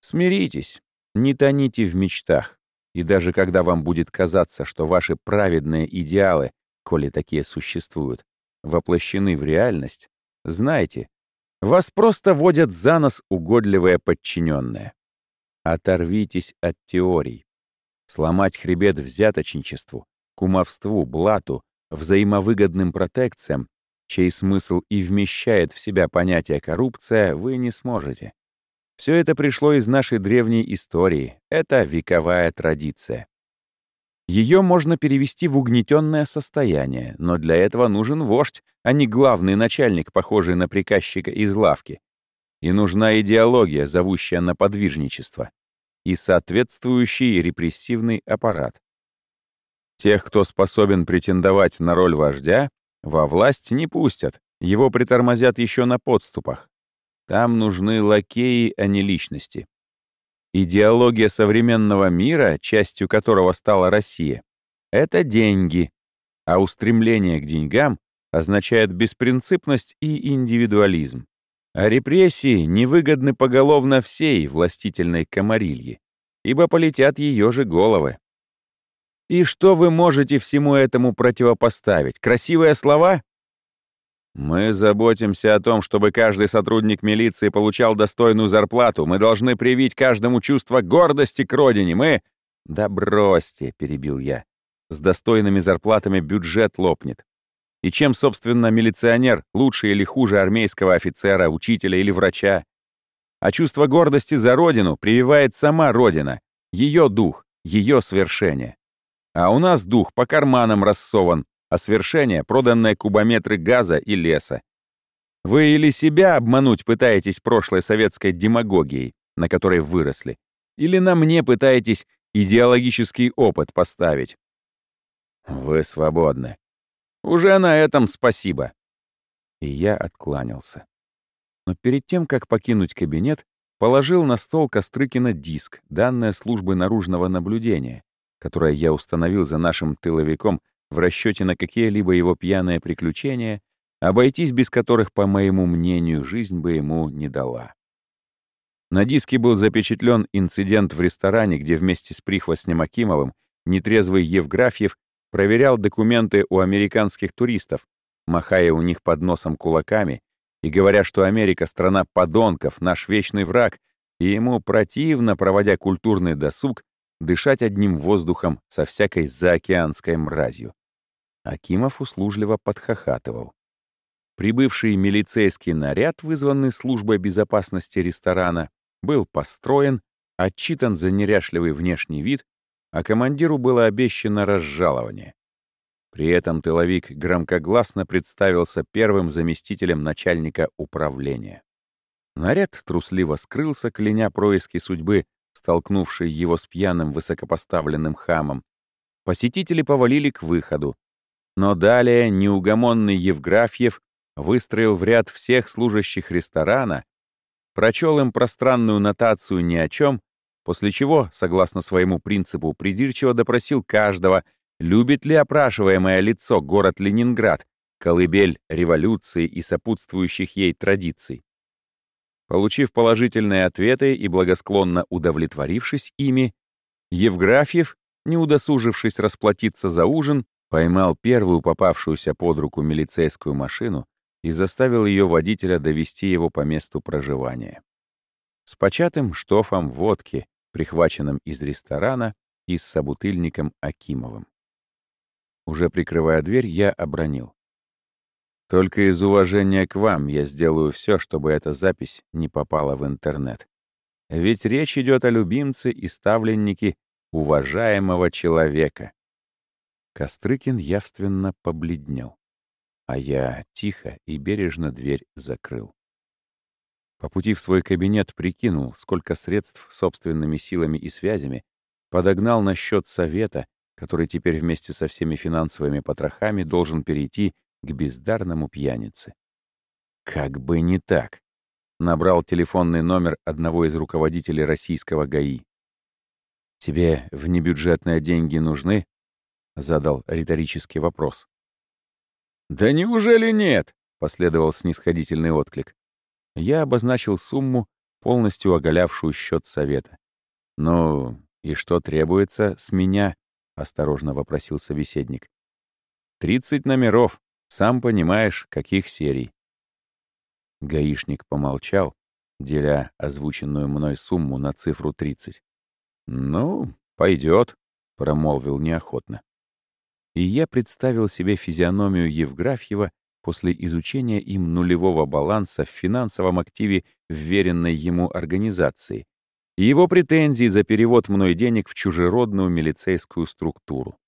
Смиритесь, не тоните в мечтах. И даже когда вам будет казаться, что ваши праведные идеалы, коли такие существуют, воплощены в реальность, знайте, вас просто водят за нос угодливые подчиненные. Оторвитесь от теорий. Сломать хребет взяточничеству, кумовству, блату, взаимовыгодным протекциям, чей смысл и вмещает в себя понятие коррупция, вы не сможете. Все это пришло из нашей древней истории. Это вековая традиция. Ее можно перевести в угнетенное состояние, но для этого нужен вождь, а не главный начальник, похожий на приказчика из лавки. И нужна идеология, зовущая на подвижничество, и соответствующий репрессивный аппарат. Тех, кто способен претендовать на роль вождя, Во власть не пустят, его притормозят еще на подступах. Там нужны лакеи, а не личности. Идеология современного мира, частью которого стала Россия, — это деньги, а устремление к деньгам означает беспринципность и индивидуализм. А репрессии невыгодны поголовно всей властительной комарильи, ибо полетят ее же головы. И что вы можете всему этому противопоставить? Красивые слова? Мы заботимся о том, чтобы каждый сотрудник милиции получал достойную зарплату. Мы должны привить каждому чувство гордости к родине. Мы... Да бросьте, перебил я. С достойными зарплатами бюджет лопнет. И чем, собственно, милиционер лучше или хуже армейского офицера, учителя или врача? А чувство гордости за родину прививает сама родина, ее дух, ее свершение. А у нас дух по карманам рассован, а свершение — проданные кубометры газа и леса. Вы или себя обмануть пытаетесь прошлой советской демагогией, на которой выросли, или на мне пытаетесь идеологический опыт поставить. Вы свободны. Уже на этом спасибо. И я откланялся. Но перед тем, как покинуть кабинет, положил на стол Кострыкина диск, данные службы наружного наблюдения, которое я установил за нашим тыловиком в расчете на какие-либо его пьяные приключения, обойтись без которых, по моему мнению, жизнь бы ему не дала. На диске был запечатлен инцидент в ресторане, где вместе с прихвостнем Акимовым нетрезвый Евграфьев проверял документы у американских туристов, махая у них под носом кулаками и говоря, что Америка — страна подонков, наш вечный враг, и ему противно, проводя культурный досуг, дышать одним воздухом со всякой заокеанской мразью. Акимов услужливо подхохатывал. Прибывший милицейский наряд, вызванный службой безопасности ресторана, был построен, отчитан за неряшливый внешний вид а командиру было обещано разжалование. При этом тыловик громкогласно представился первым заместителем начальника управления. Наряд трусливо скрылся, кляня происки судьбы, столкнувшей его с пьяным высокопоставленным хамом. Посетители повалили к выходу. Но далее неугомонный Евграфьев выстроил в ряд всех служащих ресторана, прочел им пространную нотацию ни о чем после чего, согласно своему принципу, придирчиво допросил каждого, любит ли опрашиваемое лицо город Ленинград, колыбель революции и сопутствующих ей традиций. Получив положительные ответы и благосклонно удовлетворившись ими, Евграфьев, не удосужившись расплатиться за ужин, поймал первую попавшуюся под руку милицейскую машину и заставил ее водителя довести его по месту проживания с початым штофом водки, прихваченным из ресторана и с собутыльником Акимовым. Уже прикрывая дверь, я обронил. Только из уважения к вам я сделаю все, чтобы эта запись не попала в интернет. Ведь речь идет о любимце и ставленнике уважаемого человека. Кострыкин явственно побледнел, а я тихо и бережно дверь закрыл. По пути в свой кабинет прикинул, сколько средств собственными силами и связями подогнал на счет совета, который теперь вместе со всеми финансовыми потрохами должен перейти к бездарному пьянице. Как бы не так. Набрал телефонный номер одного из руководителей российского ГАИ. «Тебе внебюджетные деньги нужны?» — задал риторический вопрос. «Да неужели нет?» — последовал снисходительный отклик я обозначил сумму, полностью оголявшую счет совета. «Ну, и что требуется с меня?» — осторожно вопросил собеседник. «Тридцать номеров, сам понимаешь, каких серий». Гаишник помолчал, деля озвученную мной сумму на цифру 30. «Ну, пойдет», — промолвил неохотно. И я представил себе физиономию Евграфьева после изучения им нулевого баланса в финансовом активе вверенной ему организации и его претензии за перевод мной денег в чужеродную милицейскую структуру.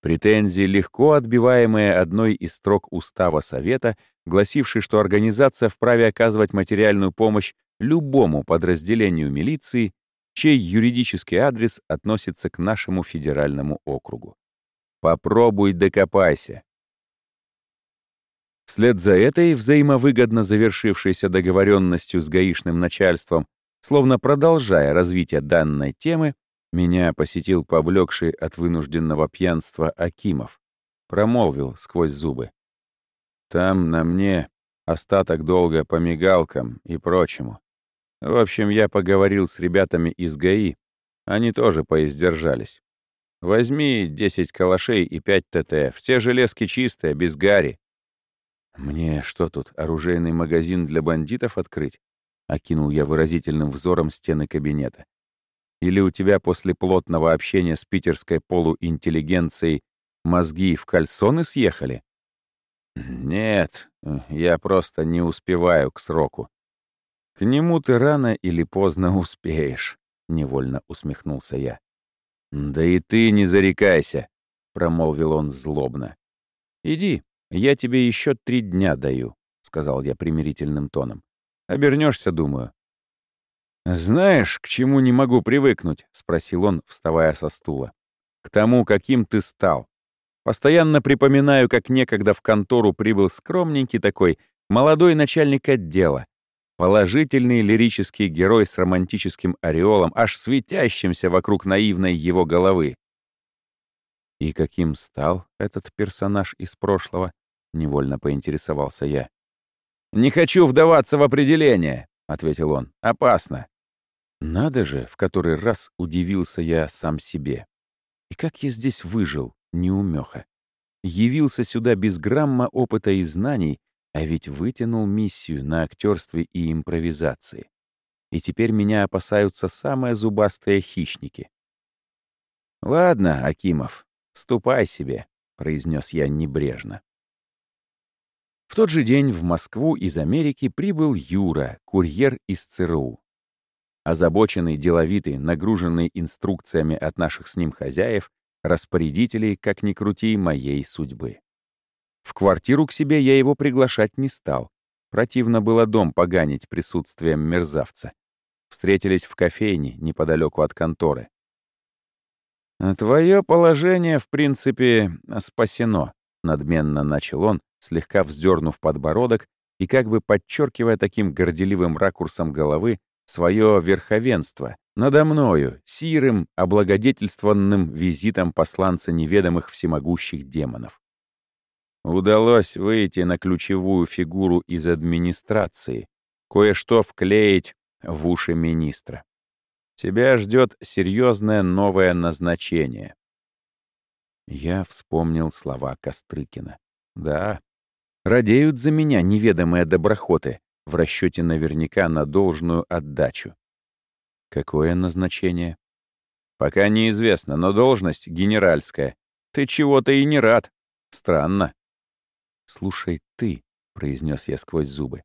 Претензии, легко отбиваемые одной из строк Устава Совета, гласившей, что организация вправе оказывать материальную помощь любому подразделению милиции, чей юридический адрес относится к нашему федеральному округу. Попробуй докопайся. Вслед за этой, взаимовыгодно завершившейся договоренностью с гаишным начальством, словно продолжая развитие данной темы, меня посетил поблекший от вынужденного пьянства Акимов. Промолвил сквозь зубы. Там на мне остаток долга по мигалкам и прочему. В общем, я поговорил с ребятами из ГАИ. Они тоже поиздержались. Возьми 10 калашей и 5 ТТ. Все железки чистые, без гари. Мне что тут, оружейный магазин для бандитов открыть? Окинул я выразительным взором стены кабинета. Или у тебя после плотного общения с питерской полуинтеллигенцией мозги в кальсоны съехали? Нет, я просто не успеваю к сроку. К нему ты рано или поздно успеешь, невольно усмехнулся я. Да и ты не зарекайся, промолвил он злобно. Иди, я тебе еще три дня даю, сказал я примирительным тоном. Обернешься, думаю. «Знаешь, к чему не могу привыкнуть?» — спросил он, вставая со стула. «К тому, каким ты стал. Постоянно припоминаю, как некогда в контору прибыл скромненький такой, молодой начальник отдела. Положительный лирический герой с романтическим ореолом, аж светящимся вокруг наивной его головы. И каким стал этот персонаж из прошлого? Невольно поинтересовался я. «Не хочу вдаваться в определение», — ответил он. «Опасно. Надо же, в который раз удивился я сам себе. И как я здесь выжил, неумеха. Явился сюда без грамма опыта и знаний, а ведь вытянул миссию на актерстве и импровизации. И теперь меня опасаются самые зубастые хищники. «Ладно, Акимов, ступай себе», — произнес я небрежно. В тот же день в Москву из Америки прибыл Юра, курьер из ЦРУ. Озабоченный, деловитый, нагруженный инструкциями от наших с ним хозяев, распорядителей, как ни крути, моей судьбы. В квартиру к себе я его приглашать не стал. Противно было дом поганить присутствием мерзавца. Встретились в кофейне неподалеку от конторы. «Твое положение, в принципе, спасено», — надменно начал он, слегка вздернув подбородок и как бы подчеркивая таким горделивым ракурсом головы свое верховенство надо мною, сирым, облагодетельствованным визитом посланца неведомых всемогущих демонов. Удалось выйти на ключевую фигуру из администрации, кое-что вклеить в уши министра. Тебя ждет серьезное новое назначение. Я вспомнил слова Кострыкина. Да, радеют за меня неведомые доброхоты, в расчете наверняка на должную отдачу. Какое назначение? Пока неизвестно, но должность генеральская. Ты чего-то и не рад. Странно. Слушай ты, произнес я сквозь зубы.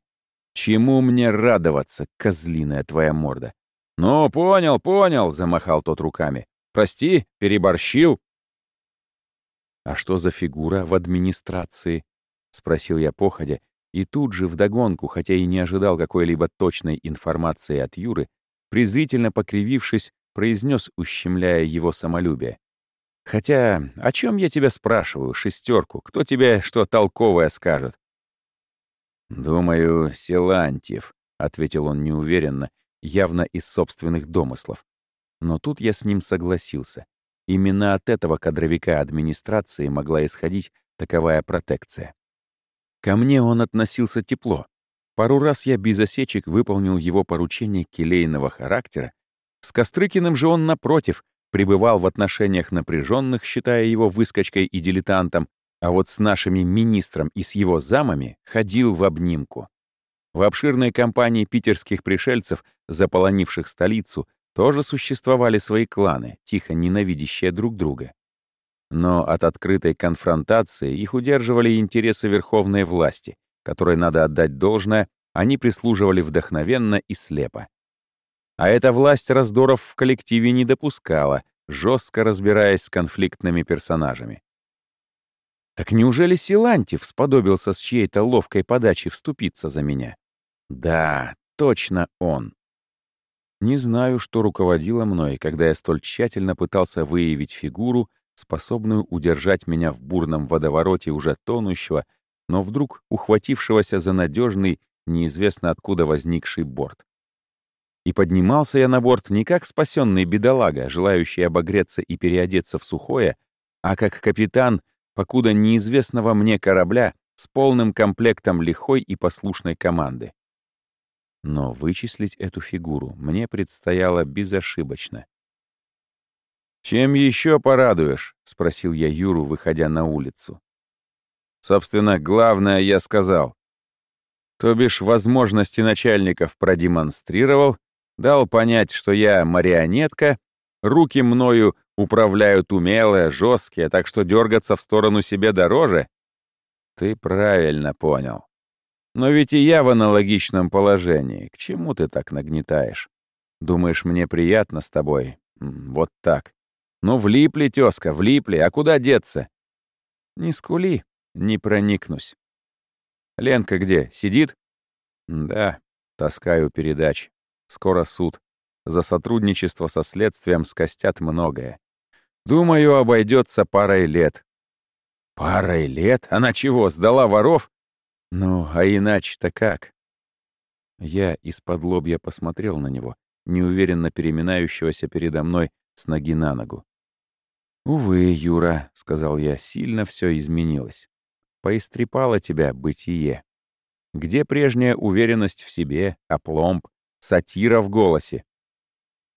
Чему мне радоваться, козлиная твоя морда? Ну, понял, понял, замахал тот руками. Прости, переборщил. А что за фигура в администрации? Спросил я походя и тут же вдогонку, хотя и не ожидал какой-либо точной информации от Юры, презрительно покривившись, произнес, ущемляя его самолюбие. «Хотя, о чем я тебя спрашиваю, шестерку? Кто тебе что толковое скажет?» «Думаю, Силантьев», — ответил он неуверенно, явно из собственных домыслов. Но тут я с ним согласился. Именно от этого кадровика администрации могла исходить таковая протекция. Ко мне он относился тепло. Пару раз я без осечек выполнил его поручение келейного характера. С Кострыкиным же он, напротив, пребывал в отношениях напряженных, считая его выскочкой и дилетантом, а вот с нашими министром и с его замами ходил в обнимку. В обширной компании питерских пришельцев, заполонивших столицу, тоже существовали свои кланы, тихо ненавидящие друг друга. Но от открытой конфронтации их удерживали интересы верховной власти, которой, надо отдать должное, они прислуживали вдохновенно и слепо. А эта власть раздоров в коллективе не допускала, жестко разбираясь с конфликтными персонажами. Так неужели Силантьев сподобился с чьей-то ловкой подачей вступиться за меня? Да, точно он. Не знаю, что руководило мной, когда я столь тщательно пытался выявить фигуру, способную удержать меня в бурном водовороте уже тонущего, но вдруг ухватившегося за надежный, неизвестно откуда возникший борт. И поднимался я на борт не как спасенный бедолага, желающий обогреться и переодеться в сухое, а как капитан, покуда неизвестного мне корабля с полным комплектом лихой и послушной команды. Но вычислить эту фигуру мне предстояло безошибочно. «Чем еще порадуешь?» — спросил я Юру, выходя на улицу. «Собственно, главное я сказал. То бишь возможности начальников продемонстрировал, дал понять, что я марионетка, руки мною управляют умелые, жесткие, так что дергаться в сторону себе дороже. Ты правильно понял. Но ведь и я в аналогичном положении. К чему ты так нагнетаешь? Думаешь, мне приятно с тобой? Вот так. Ну, влипли, тезка, влипли, а куда деться? Не скули, не проникнусь. Ленка где, сидит? Да, таскаю передач. Скоро суд. За сотрудничество со следствием скостят многое. Думаю, обойдется парой лет. Парой лет? Она чего, сдала воров? Ну, а иначе-то как? Я из-под лобья посмотрел на него, неуверенно переминающегося передо мной с ноги на ногу. «Увы, Юра», — сказал я, — «сильно все изменилось. Поистрепало тебя бытие. Где прежняя уверенность в себе, опломб, сатира в голосе?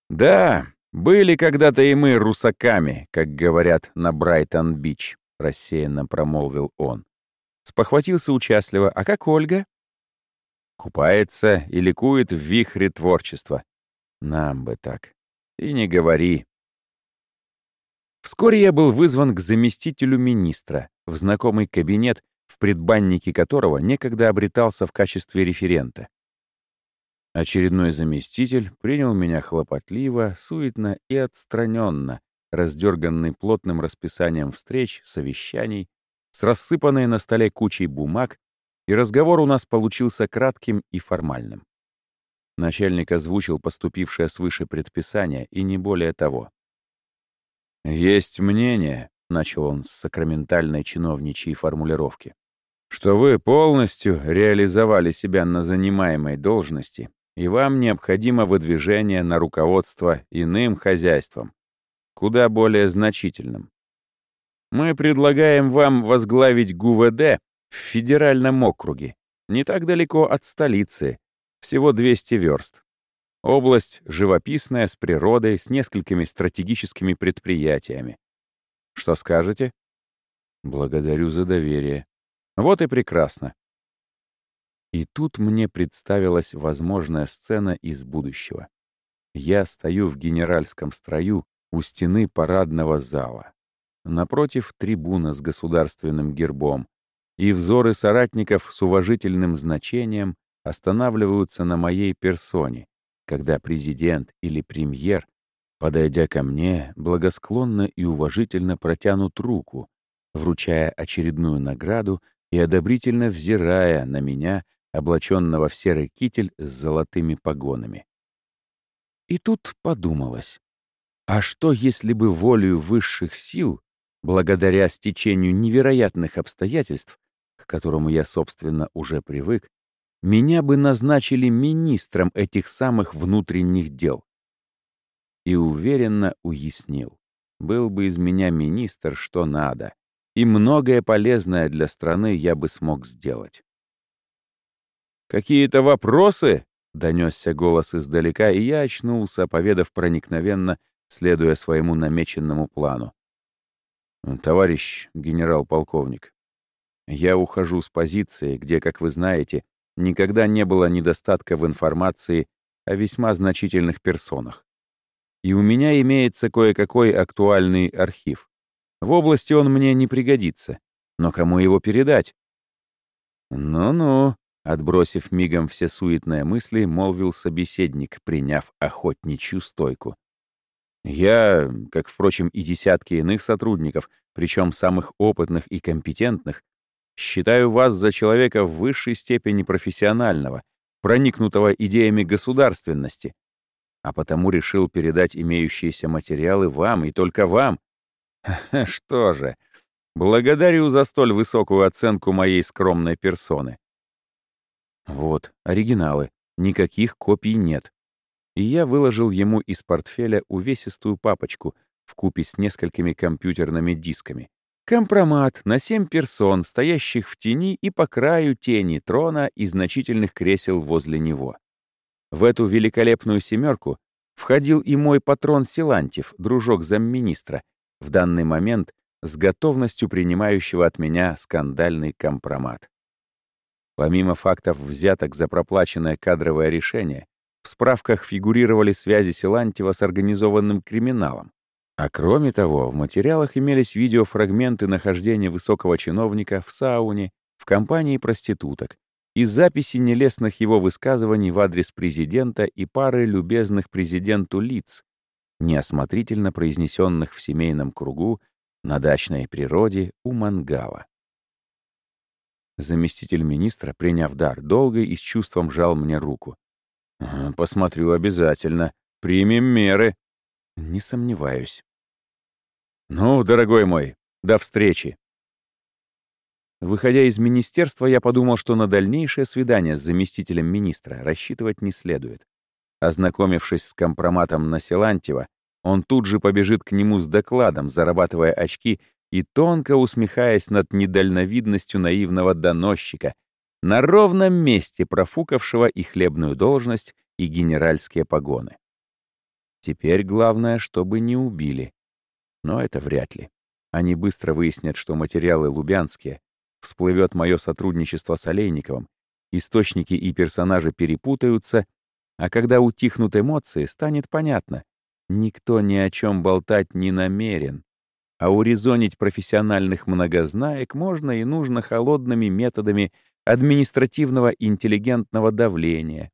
Да, были когда-то и мы русаками, как говорят на Брайтон-Бич, рассеянно промолвил он. Спохватился участливо. А как Ольга? Купается и ликует в вихре творчества. Нам бы так. И не говори. Вскоре я был вызван к заместителю министра в знакомый кабинет, в предбаннике которого некогда обретался в качестве референта. Очередной заместитель принял меня хлопотливо, суетно и отстраненно, раздерганный плотным расписанием встреч, совещаний, с рассыпанной на столе кучей бумаг, и разговор у нас получился кратким и формальным. Начальник озвучил поступившее свыше предписание, и не более того. «Есть мнение», — начал он с сакраментальной чиновничьей формулировки, «что вы полностью реализовали себя на занимаемой должности, и вам необходимо выдвижение на руководство иным хозяйством, куда более значительным. Мы предлагаем вам возглавить ГУВД в федеральном округе, не так далеко от столицы, всего 200 верст. Область живописная, с природой, с несколькими стратегическими предприятиями. Что скажете? Благодарю за доверие. Вот и прекрасно. И тут мне представилась возможная сцена из будущего. Я стою в генеральском строю у стены парадного зала. Напротив трибуна с государственным гербом, и взоры соратников с уважительным значением останавливаются на моей персоне, когда президент или премьер, подойдя ко мне, благосклонно и уважительно протянут руку, вручая очередную награду и одобрительно взирая на меня, облаченного в серый китель с золотыми погонами. И тут подумалось, а что, если бы волею высших сил, благодаря стечению невероятных обстоятельств, к которому я, собственно, уже привык, меня бы назначили министром этих самых внутренних дел. И уверенно уяснил, был бы из меня министр, что надо, и многое полезное для страны я бы смог сделать. «Какие-то вопросы?» — донесся голос издалека, и я очнулся, поведав проникновенно, следуя своему намеченному плану. «Товарищ генерал-полковник, я ухожу с позиции, где, как вы знаете, никогда не было недостатка в информации о весьма значительных персонах. И у меня имеется кое-какой актуальный архив. В области он мне не пригодится. Но кому его передать? Ну-ну, отбросив мигом все суетные мысли, молвил собеседник, приняв охотничью стойку. Я, как, впрочем, и десятки иных сотрудников, причем самых опытных и компетентных, Считаю вас за человека в высшей степени профессионального, проникнутого идеями государственности, а потому решил передать имеющиеся материалы вам и только вам. Что же, Благодарю за столь высокую оценку моей скромной персоны. Вот, оригиналы. Никаких копий нет. И я выложил ему из портфеля увесистую папочку в купе с несколькими компьютерными дисками. Компромат на семь персон, стоящих в тени и по краю тени трона и значительных кресел возле него. В эту великолепную семерку входил и мой патрон Силантьев, дружок замминистра, в данный момент с готовностью принимающего от меня скандальный компромат. Помимо фактов взяток за проплаченное кадровое решение, в справках фигурировали связи Силантьева с организованным криминалом. А кроме того, в материалах имелись видеофрагменты нахождения высокого чиновника в сауне, в компании проституток, и записи нелестных его высказываний в адрес президента и пары любезных президенту лиц, неосмотрительно произнесенных в семейном кругу на дачной природе у мангала. Заместитель министра, приняв дар, долго и с чувством жал мне руку. «Посмотрю обязательно. Примем меры». «Не сомневаюсь». «Ну, дорогой мой, до встречи». Выходя из министерства, я подумал, что на дальнейшее свидание с заместителем министра рассчитывать не следует. Ознакомившись с компроматом на Силантьева, он тут же побежит к нему с докладом, зарабатывая очки и тонко усмехаясь над недальновидностью наивного доносчика, на ровном месте профукавшего и хлебную должность, и генеральские погоны. Теперь главное, чтобы не убили. Но это вряд ли. Они быстро выяснят, что материалы лубянские, всплывет мое сотрудничество с Олейниковым, источники и персонажи перепутаются, а когда утихнут эмоции, станет понятно, никто ни о чем болтать не намерен, а урезонить профессиональных многознаек можно и нужно холодными методами административного интеллигентного давления,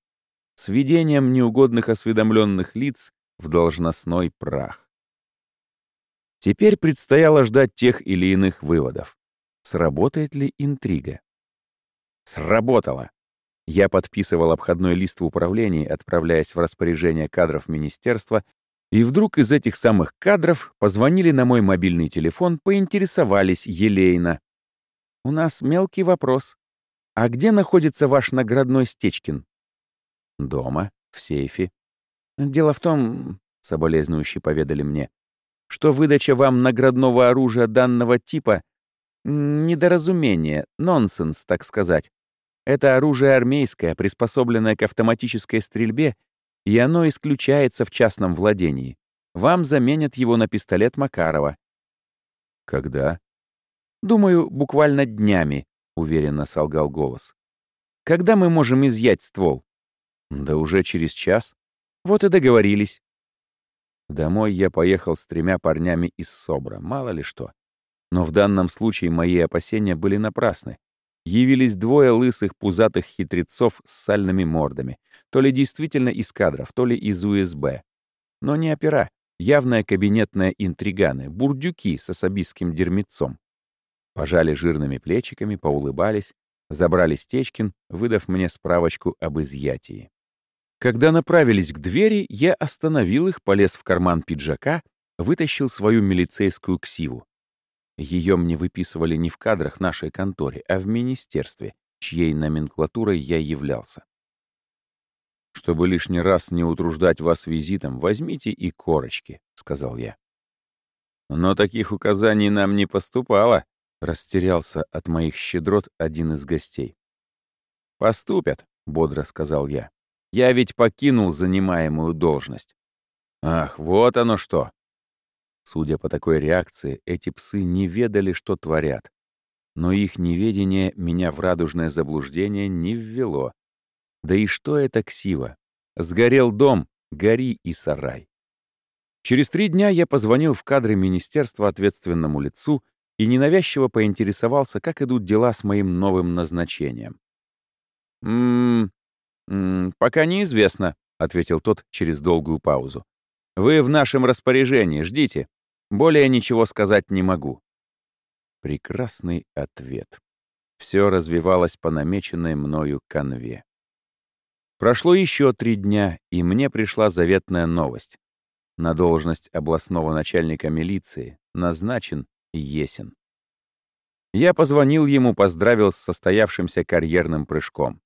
с введением неугодных осведомленных лиц в должностной прах. Теперь предстояло ждать тех или иных выводов. Сработает ли интрига? Сработало. Я подписывал обходной лист в управлении, отправляясь в распоряжение кадров министерства и вдруг из этих самых кадров позвонили на мой мобильный телефон, поинтересовались елейно. «У нас мелкий вопрос. А где находится ваш наградной Стечкин?» «Дома, в сейфе». «Дело в том, — соболезнующие поведали мне, — что выдача вам наградного оружия данного типа — недоразумение, нонсенс, так сказать. Это оружие армейское, приспособленное к автоматической стрельбе и оно исключается в частном владении. Вам заменят его на пистолет Макарова». «Когда?» «Думаю, буквально днями», — уверенно солгал голос. «Когда мы можем изъять ствол?» «Да уже через час. Вот и договорились». Домой я поехал с тремя парнями из СОБРа, мало ли что. Но в данном случае мои опасения были напрасны явились двое лысых пузатых хитрецов с сальными мордами, то ли действительно из кадров, то ли из УСБ. Но не опера, явная кабинетная интриганы, бурдюки с особистским дермецом. Пожали жирными плечиками, поулыбались, забрали Стечкин, выдав мне справочку об изъятии. Когда направились к двери, я остановил их, полез в карман пиджака, вытащил свою милицейскую ксиву. Ее мне выписывали не в кадрах нашей конторе, а в министерстве, чьей номенклатурой я являлся. «Чтобы лишний раз не утруждать вас визитом, возьмите и корочки», — сказал я. «Но таких указаний нам не поступало», — растерялся от моих щедрот один из гостей. «Поступят», — бодро сказал я. «Я ведь покинул занимаемую должность». «Ах, вот оно что!» Судя по такой реакции, эти псы не ведали, что творят. Но их неведение меня в радужное заблуждение не ввело. Да и что это ксива? Сгорел дом, гори и сарай. Через три дня я позвонил в кадры министерства ответственному лицу и ненавязчиво поинтересовался, как идут дела с моим новым назначением. «М -м, «Пока неизвестно», — ответил тот через долгую паузу. «Вы в нашем распоряжении, ждите. Более ничего сказать не могу». Прекрасный ответ. Все развивалось по намеченной мною конве. Прошло еще три дня, и мне пришла заветная новость. На должность областного начальника милиции назначен Есин. Я позвонил ему, поздравил с состоявшимся карьерным прыжком.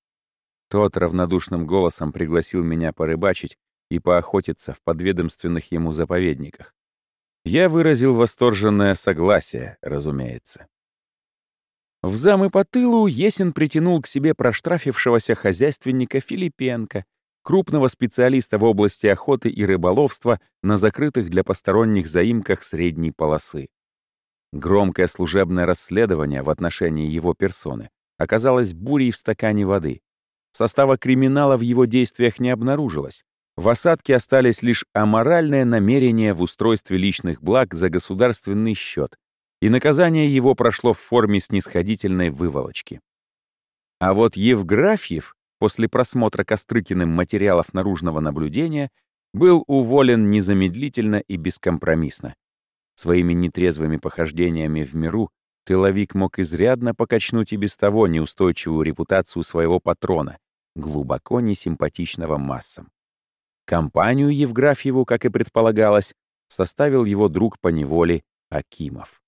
Тот равнодушным голосом пригласил меня порыбачить и поохотиться в подведомственных ему заповедниках. Я выразил восторженное согласие, разумеется. В замы по тылу Есин притянул к себе проштрафившегося хозяйственника Филипенко, крупного специалиста в области охоты и рыболовства на закрытых для посторонних заимках средней полосы. Громкое служебное расследование в отношении его персоны оказалось бурей в стакане воды. Состава криминала в его действиях не обнаружилось. В осадке остались лишь аморальное намерение в устройстве личных благ за государственный счет, и наказание его прошло в форме снисходительной выволочки. А вот Евграфьев после просмотра Кострыкиным материалов наружного наблюдения был уволен незамедлительно и бескомпромиссно. Своими нетрезвыми похождениями в миру тыловик мог изрядно покачнуть и без того неустойчивую репутацию своего патрона, глубоко несимпатичного массам. Компанию Евграфьеву, как и предполагалось, составил его друг по неволе Акимов.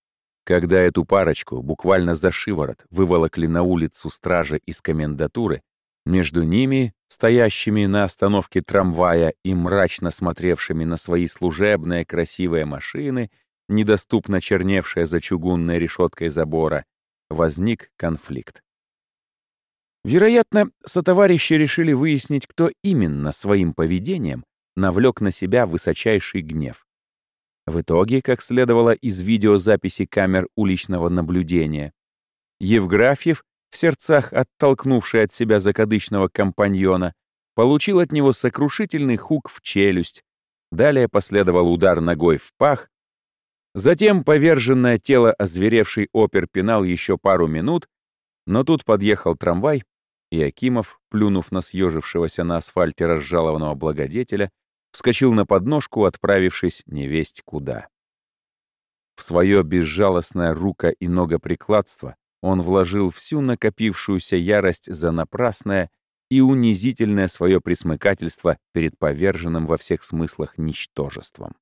Когда эту парочку буквально за шиворот выволокли на улицу стражи из комендатуры, между ними, стоящими на остановке трамвая и мрачно смотревшими на свои служебные красивые машины, недоступно черневшая за чугунной решеткой забора, возник конфликт. Вероятно, сотоварищи решили выяснить, кто именно своим поведением навлек на себя высочайший гнев. В итоге, как следовало из видеозаписи камер уличного наблюдения, Евграфьев, в сердцах оттолкнувший от себя закадычного компаньона, получил от него сокрушительный хук в челюсть, далее последовал удар ногой в пах, Затем поверженное тело озверевший опер пинал еще пару минут, но тут подъехал трамвай, и Акимов, плюнув на съежившегося на асфальте разжалованного благодетеля, вскочил на подножку, отправившись невесть куда. В свое безжалостное рука и ногоприкладство он вложил всю накопившуюся ярость за напрасное и унизительное свое присмыкательство перед поверженным во всех смыслах ничтожеством.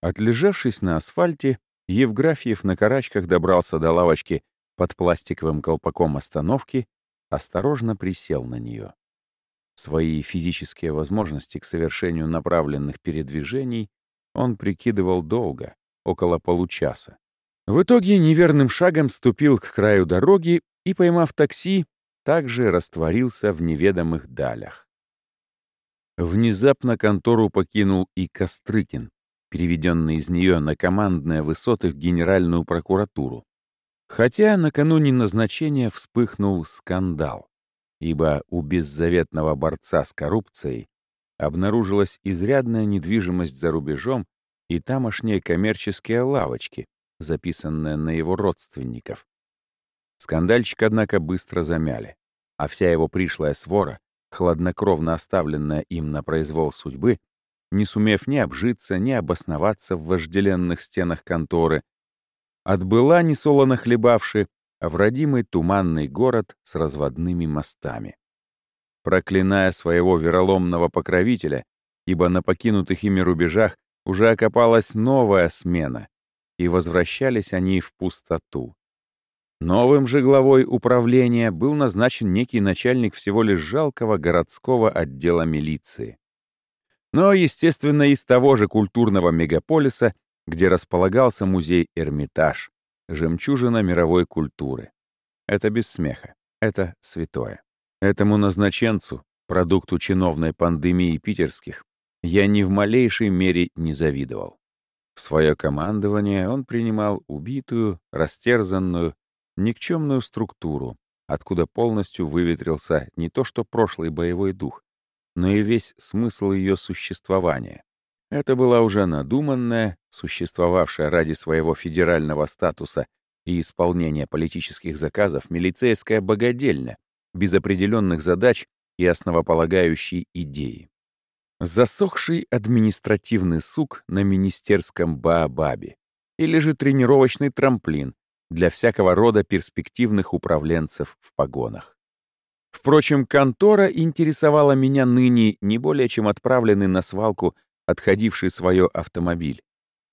Отлежавшись на асфальте, Евграфьев на карачках добрался до лавочки под пластиковым колпаком остановки, осторожно присел на нее. Свои физические возможности к совершению направленных передвижений он прикидывал долго, около получаса. В итоге неверным шагом ступил к краю дороги и, поймав такси, также растворился в неведомых далях. Внезапно контору покинул и Кострыкин, переведенный из нее на командные высоты в Генеральную прокуратуру. Хотя накануне назначения вспыхнул скандал, ибо у беззаветного борца с коррупцией обнаружилась изрядная недвижимость за рубежом и тамошние коммерческие лавочки, записанные на его родственников. Скандальчик, однако, быстро замяли, а вся его пришлая свора, хладнокровно оставленная им на произвол судьбы, не сумев ни обжиться, ни обосноваться в вожделенных стенах конторы, отбыла несолоно хлебавши, а в родимый туманный город с разводными мостами. Проклиная своего вероломного покровителя, ибо на покинутых ими рубежах уже окопалась новая смена, и возвращались они в пустоту. Новым же главой управления был назначен некий начальник всего лишь жалкого городского отдела милиции но, естественно, из того же культурного мегаполиса, где располагался музей Эрмитаж, жемчужина мировой культуры. Это без смеха, это святое. Этому назначенцу, продукту чиновной пандемии питерских, я ни в малейшей мере не завидовал. В свое командование он принимал убитую, растерзанную, никчемную структуру, откуда полностью выветрился не то что прошлый боевой дух, но и весь смысл ее существования. Это была уже надуманная, существовавшая ради своего федерального статуса и исполнения политических заказов милицейская богадельня, без определенных задач и основополагающей идеи. Засохший административный сук на министерском Баобабе или же тренировочный трамплин для всякого рода перспективных управленцев в погонах. Впрочем, контора интересовала меня ныне не более чем отправленный на свалку отходивший свое автомобиль,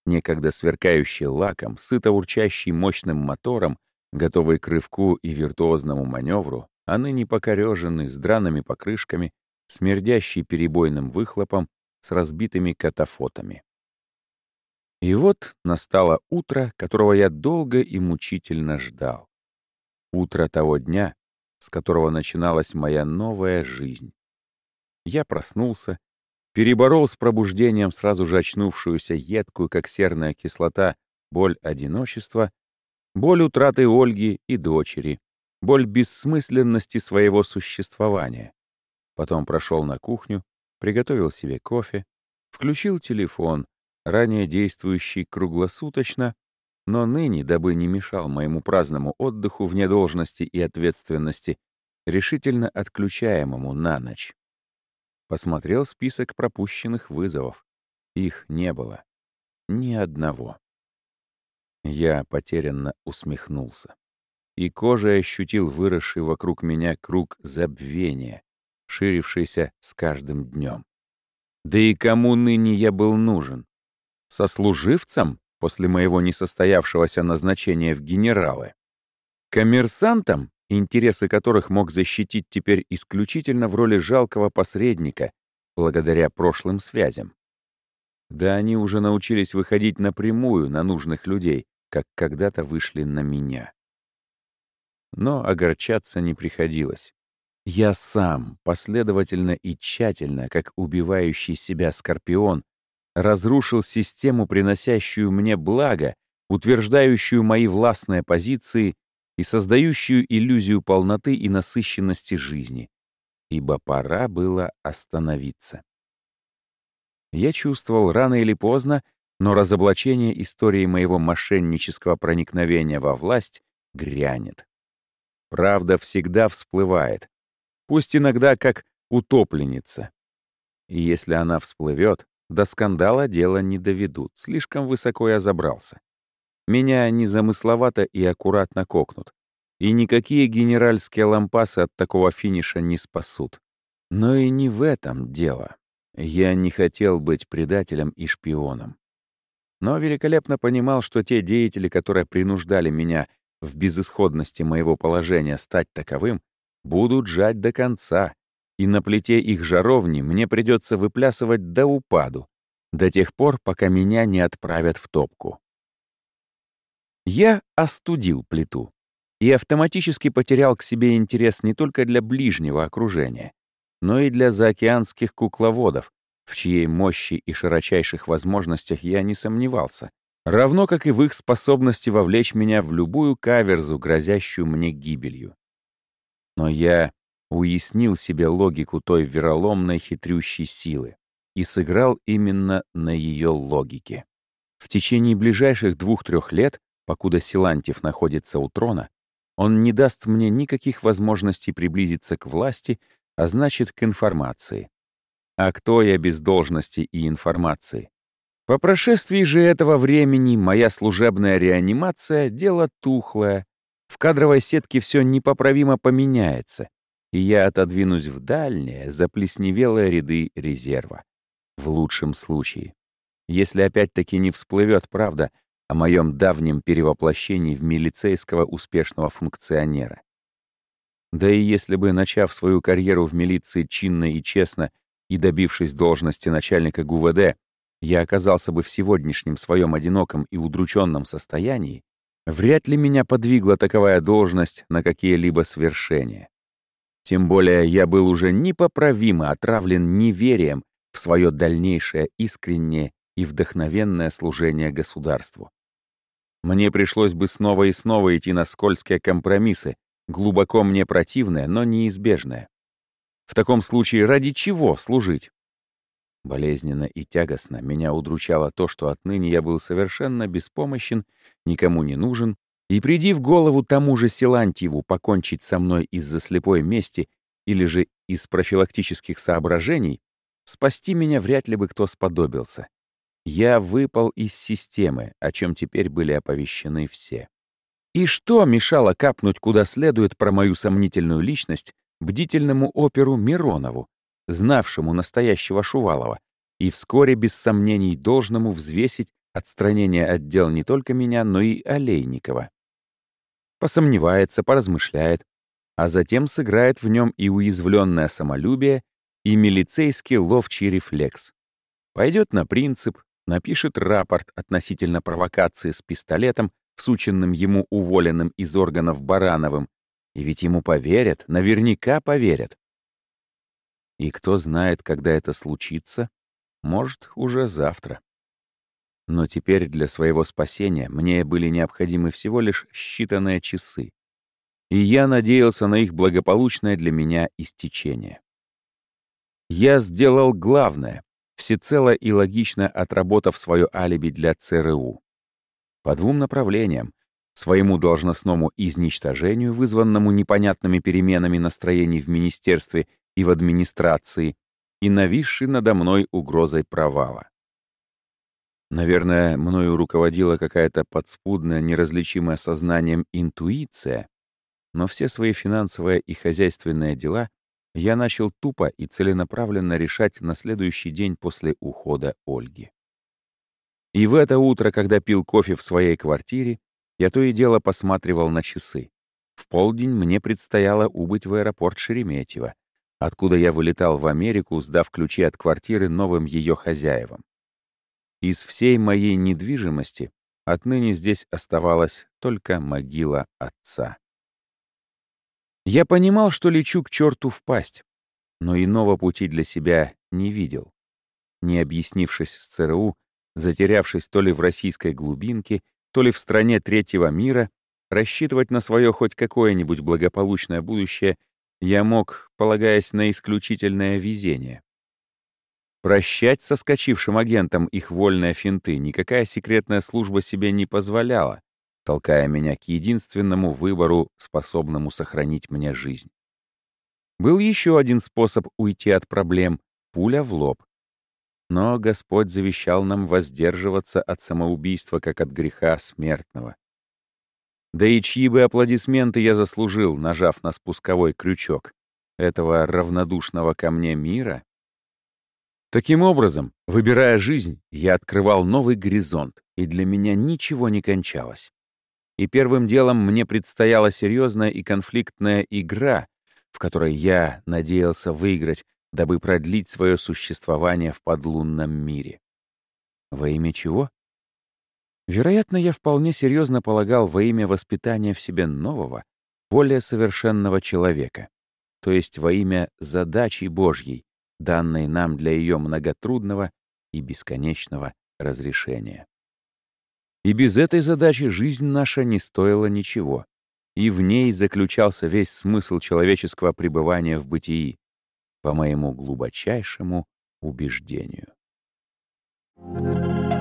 некогда сверкающий лаком, сыто урчащий мощным мотором, Готовый к рывку и виртуозному маневру, а ныне покореженный, с драными покрышками, смердящий перебойным выхлопом, с разбитыми катафотами. И вот настало утро, которого я долго и мучительно ждал. Утро того дня, с которого начиналась моя новая жизнь. Я проснулся, переборол с пробуждением сразу же очнувшуюся едкую, как серная кислота, боль одиночества, боль утраты Ольги и дочери, боль бессмысленности своего существования. Потом прошел на кухню, приготовил себе кофе, включил телефон, ранее действующий круглосуточно, но ныне, дабы не мешал моему праздному отдыху вне должности и ответственности, решительно отключаемому на ночь. Посмотрел список пропущенных вызовов. Их не было. Ни одного. Я потерянно усмехнулся. И кожей ощутил выросший вокруг меня круг забвения, ширившийся с каждым днем. Да и кому ныне я был нужен? Сослуживцам после моего несостоявшегося назначения в генералы? Коммерсантам, интересы которых мог защитить теперь исключительно в роли жалкого посредника, благодаря прошлым связям? Да они уже научились выходить напрямую на нужных людей, как когда-то вышли на меня. Но огорчаться не приходилось. Я сам, последовательно и тщательно, как убивающий себя скорпион, разрушил систему, приносящую мне благо, утверждающую мои властные позиции и создающую иллюзию полноты и насыщенности жизни, ибо пора было остановиться. Я чувствовал рано или поздно, но разоблачение истории моего мошеннического проникновения во власть грянет. Правда всегда всплывает, пусть иногда как утопленница. И если она всплывет, до скандала дело не доведут, слишком высоко я забрался. Меня незамысловато и аккуратно кокнут. И никакие генеральские лампасы от такого финиша не спасут. Но и не в этом дело. Я не хотел быть предателем и шпионом. Но великолепно понимал, что те деятели, которые принуждали меня в безысходности моего положения стать таковым, будут жать до конца, и на плите их жаровни мне придется выплясывать до упаду, до тех пор, пока меня не отправят в топку. Я остудил плиту и автоматически потерял к себе интерес не только для ближнего окружения, но и для заокеанских кукловодов, в чьей мощи и широчайших возможностях я не сомневался, равно как и в их способности вовлечь меня в любую каверзу, грозящую мне гибелью. Но я уяснил себе логику той вероломной хитрющей силы и сыграл именно на ее логике. В течение ближайших двух-трех лет, покуда Силантьев находится у трона, он не даст мне никаких возможностей приблизиться к власти, а значит, к информации. А кто я без должности и информации? По прошествии же этого времени моя служебная реанимация — дело тухлое, в кадровой сетке все непоправимо поменяется, и я отодвинусь в дальние, заплесневелые ряды резерва. В лучшем случае. Если опять-таки не всплывет правда о моем давнем перевоплощении в милицейского успешного функционера. Да и если бы, начав свою карьеру в милиции чинно и честно и добившись должности начальника ГУВД, я оказался бы в сегодняшнем своем одиноком и удрученном состоянии, Вряд ли меня подвигла таковая должность на какие-либо свершения. Тем более я был уже непоправимо отравлен неверием в свое дальнейшее искреннее и вдохновенное служение государству. Мне пришлось бы снова и снова идти на скользкие компромиссы, глубоко мне противные, но неизбежные. В таком случае ради чего служить? Болезненно и тягостно меня удручало то, что отныне я был совершенно беспомощен, никому не нужен, и приди в голову тому же Силантьеву покончить со мной из-за слепой мести или же из профилактических соображений, спасти меня вряд ли бы кто сподобился. Я выпал из системы, о чем теперь были оповещены все. И что мешало капнуть куда следует про мою сомнительную личность бдительному оперу Миронову, знавшему настоящего Шувалова, и вскоре, без сомнений, должному взвесить отстранение от дел не только меня, но и Олейникова. посомневается, поразмышляет, а затем сыграет в нем и уязвленное самолюбие, и милицейский ловчий рефлекс. Пойдет на принцип, напишет рапорт относительно провокации с пистолетом, всученным ему уволенным из органов Барановым, и ведь ему поверят, наверняка поверят. И кто знает, когда это случится, может, уже завтра. Но теперь для своего спасения мне были необходимы всего лишь считанные часы. И я надеялся на их благополучное для меня истечение. Я сделал главное, всецело и логично отработав свое алиби для ЦРУ. По двум направлениям — своему должностному изничтожению, вызванному непонятными переменами настроений в министерстве и в администрации, и нависшей надо мной угрозой провала. Наверное, мною руководила какая-то подспудная, неразличимая сознанием интуиция, но все свои финансовые и хозяйственные дела я начал тупо и целенаправленно решать на следующий день после ухода Ольги. И в это утро, когда пил кофе в своей квартире, я то и дело посматривал на часы. В полдень мне предстояло убыть в аэропорт Шереметьево, откуда я вылетал в Америку, сдав ключи от квартиры новым ее хозяевам. Из всей моей недвижимости отныне здесь оставалась только могила отца. Я понимал, что лечу к черту в пасть, но иного пути для себя не видел. Не объяснившись с ЦРУ, затерявшись то ли в российской глубинке, то ли в стране третьего мира, рассчитывать на свое хоть какое-нибудь благополучное будущее я мог, полагаясь на исключительное везение. Прощать соскочившим агентам их вольные финты никакая секретная служба себе не позволяла, толкая меня к единственному выбору, способному сохранить мне жизнь. Был еще один способ уйти от проблем — пуля в лоб. Но Господь завещал нам воздерживаться от самоубийства, как от греха смертного. Да и чьи бы аплодисменты я заслужил, нажав на спусковой крючок этого равнодушного ко мне мира? Таким образом, выбирая жизнь, я открывал новый горизонт, и для меня ничего не кончалось. И первым делом мне предстояла серьезная и конфликтная игра, в которой я надеялся выиграть, дабы продлить свое существование в подлунном мире. Во имя чего? Вероятно, я вполне серьезно полагал во имя воспитания в себе нового, более совершенного человека, то есть во имя задачи Божьей, данной нам для ее многотрудного и бесконечного разрешения. И без этой задачи жизнь наша не стоила ничего, и в ней заключался весь смысл человеческого пребывания в бытии, по моему глубочайшему убеждению. Thank you.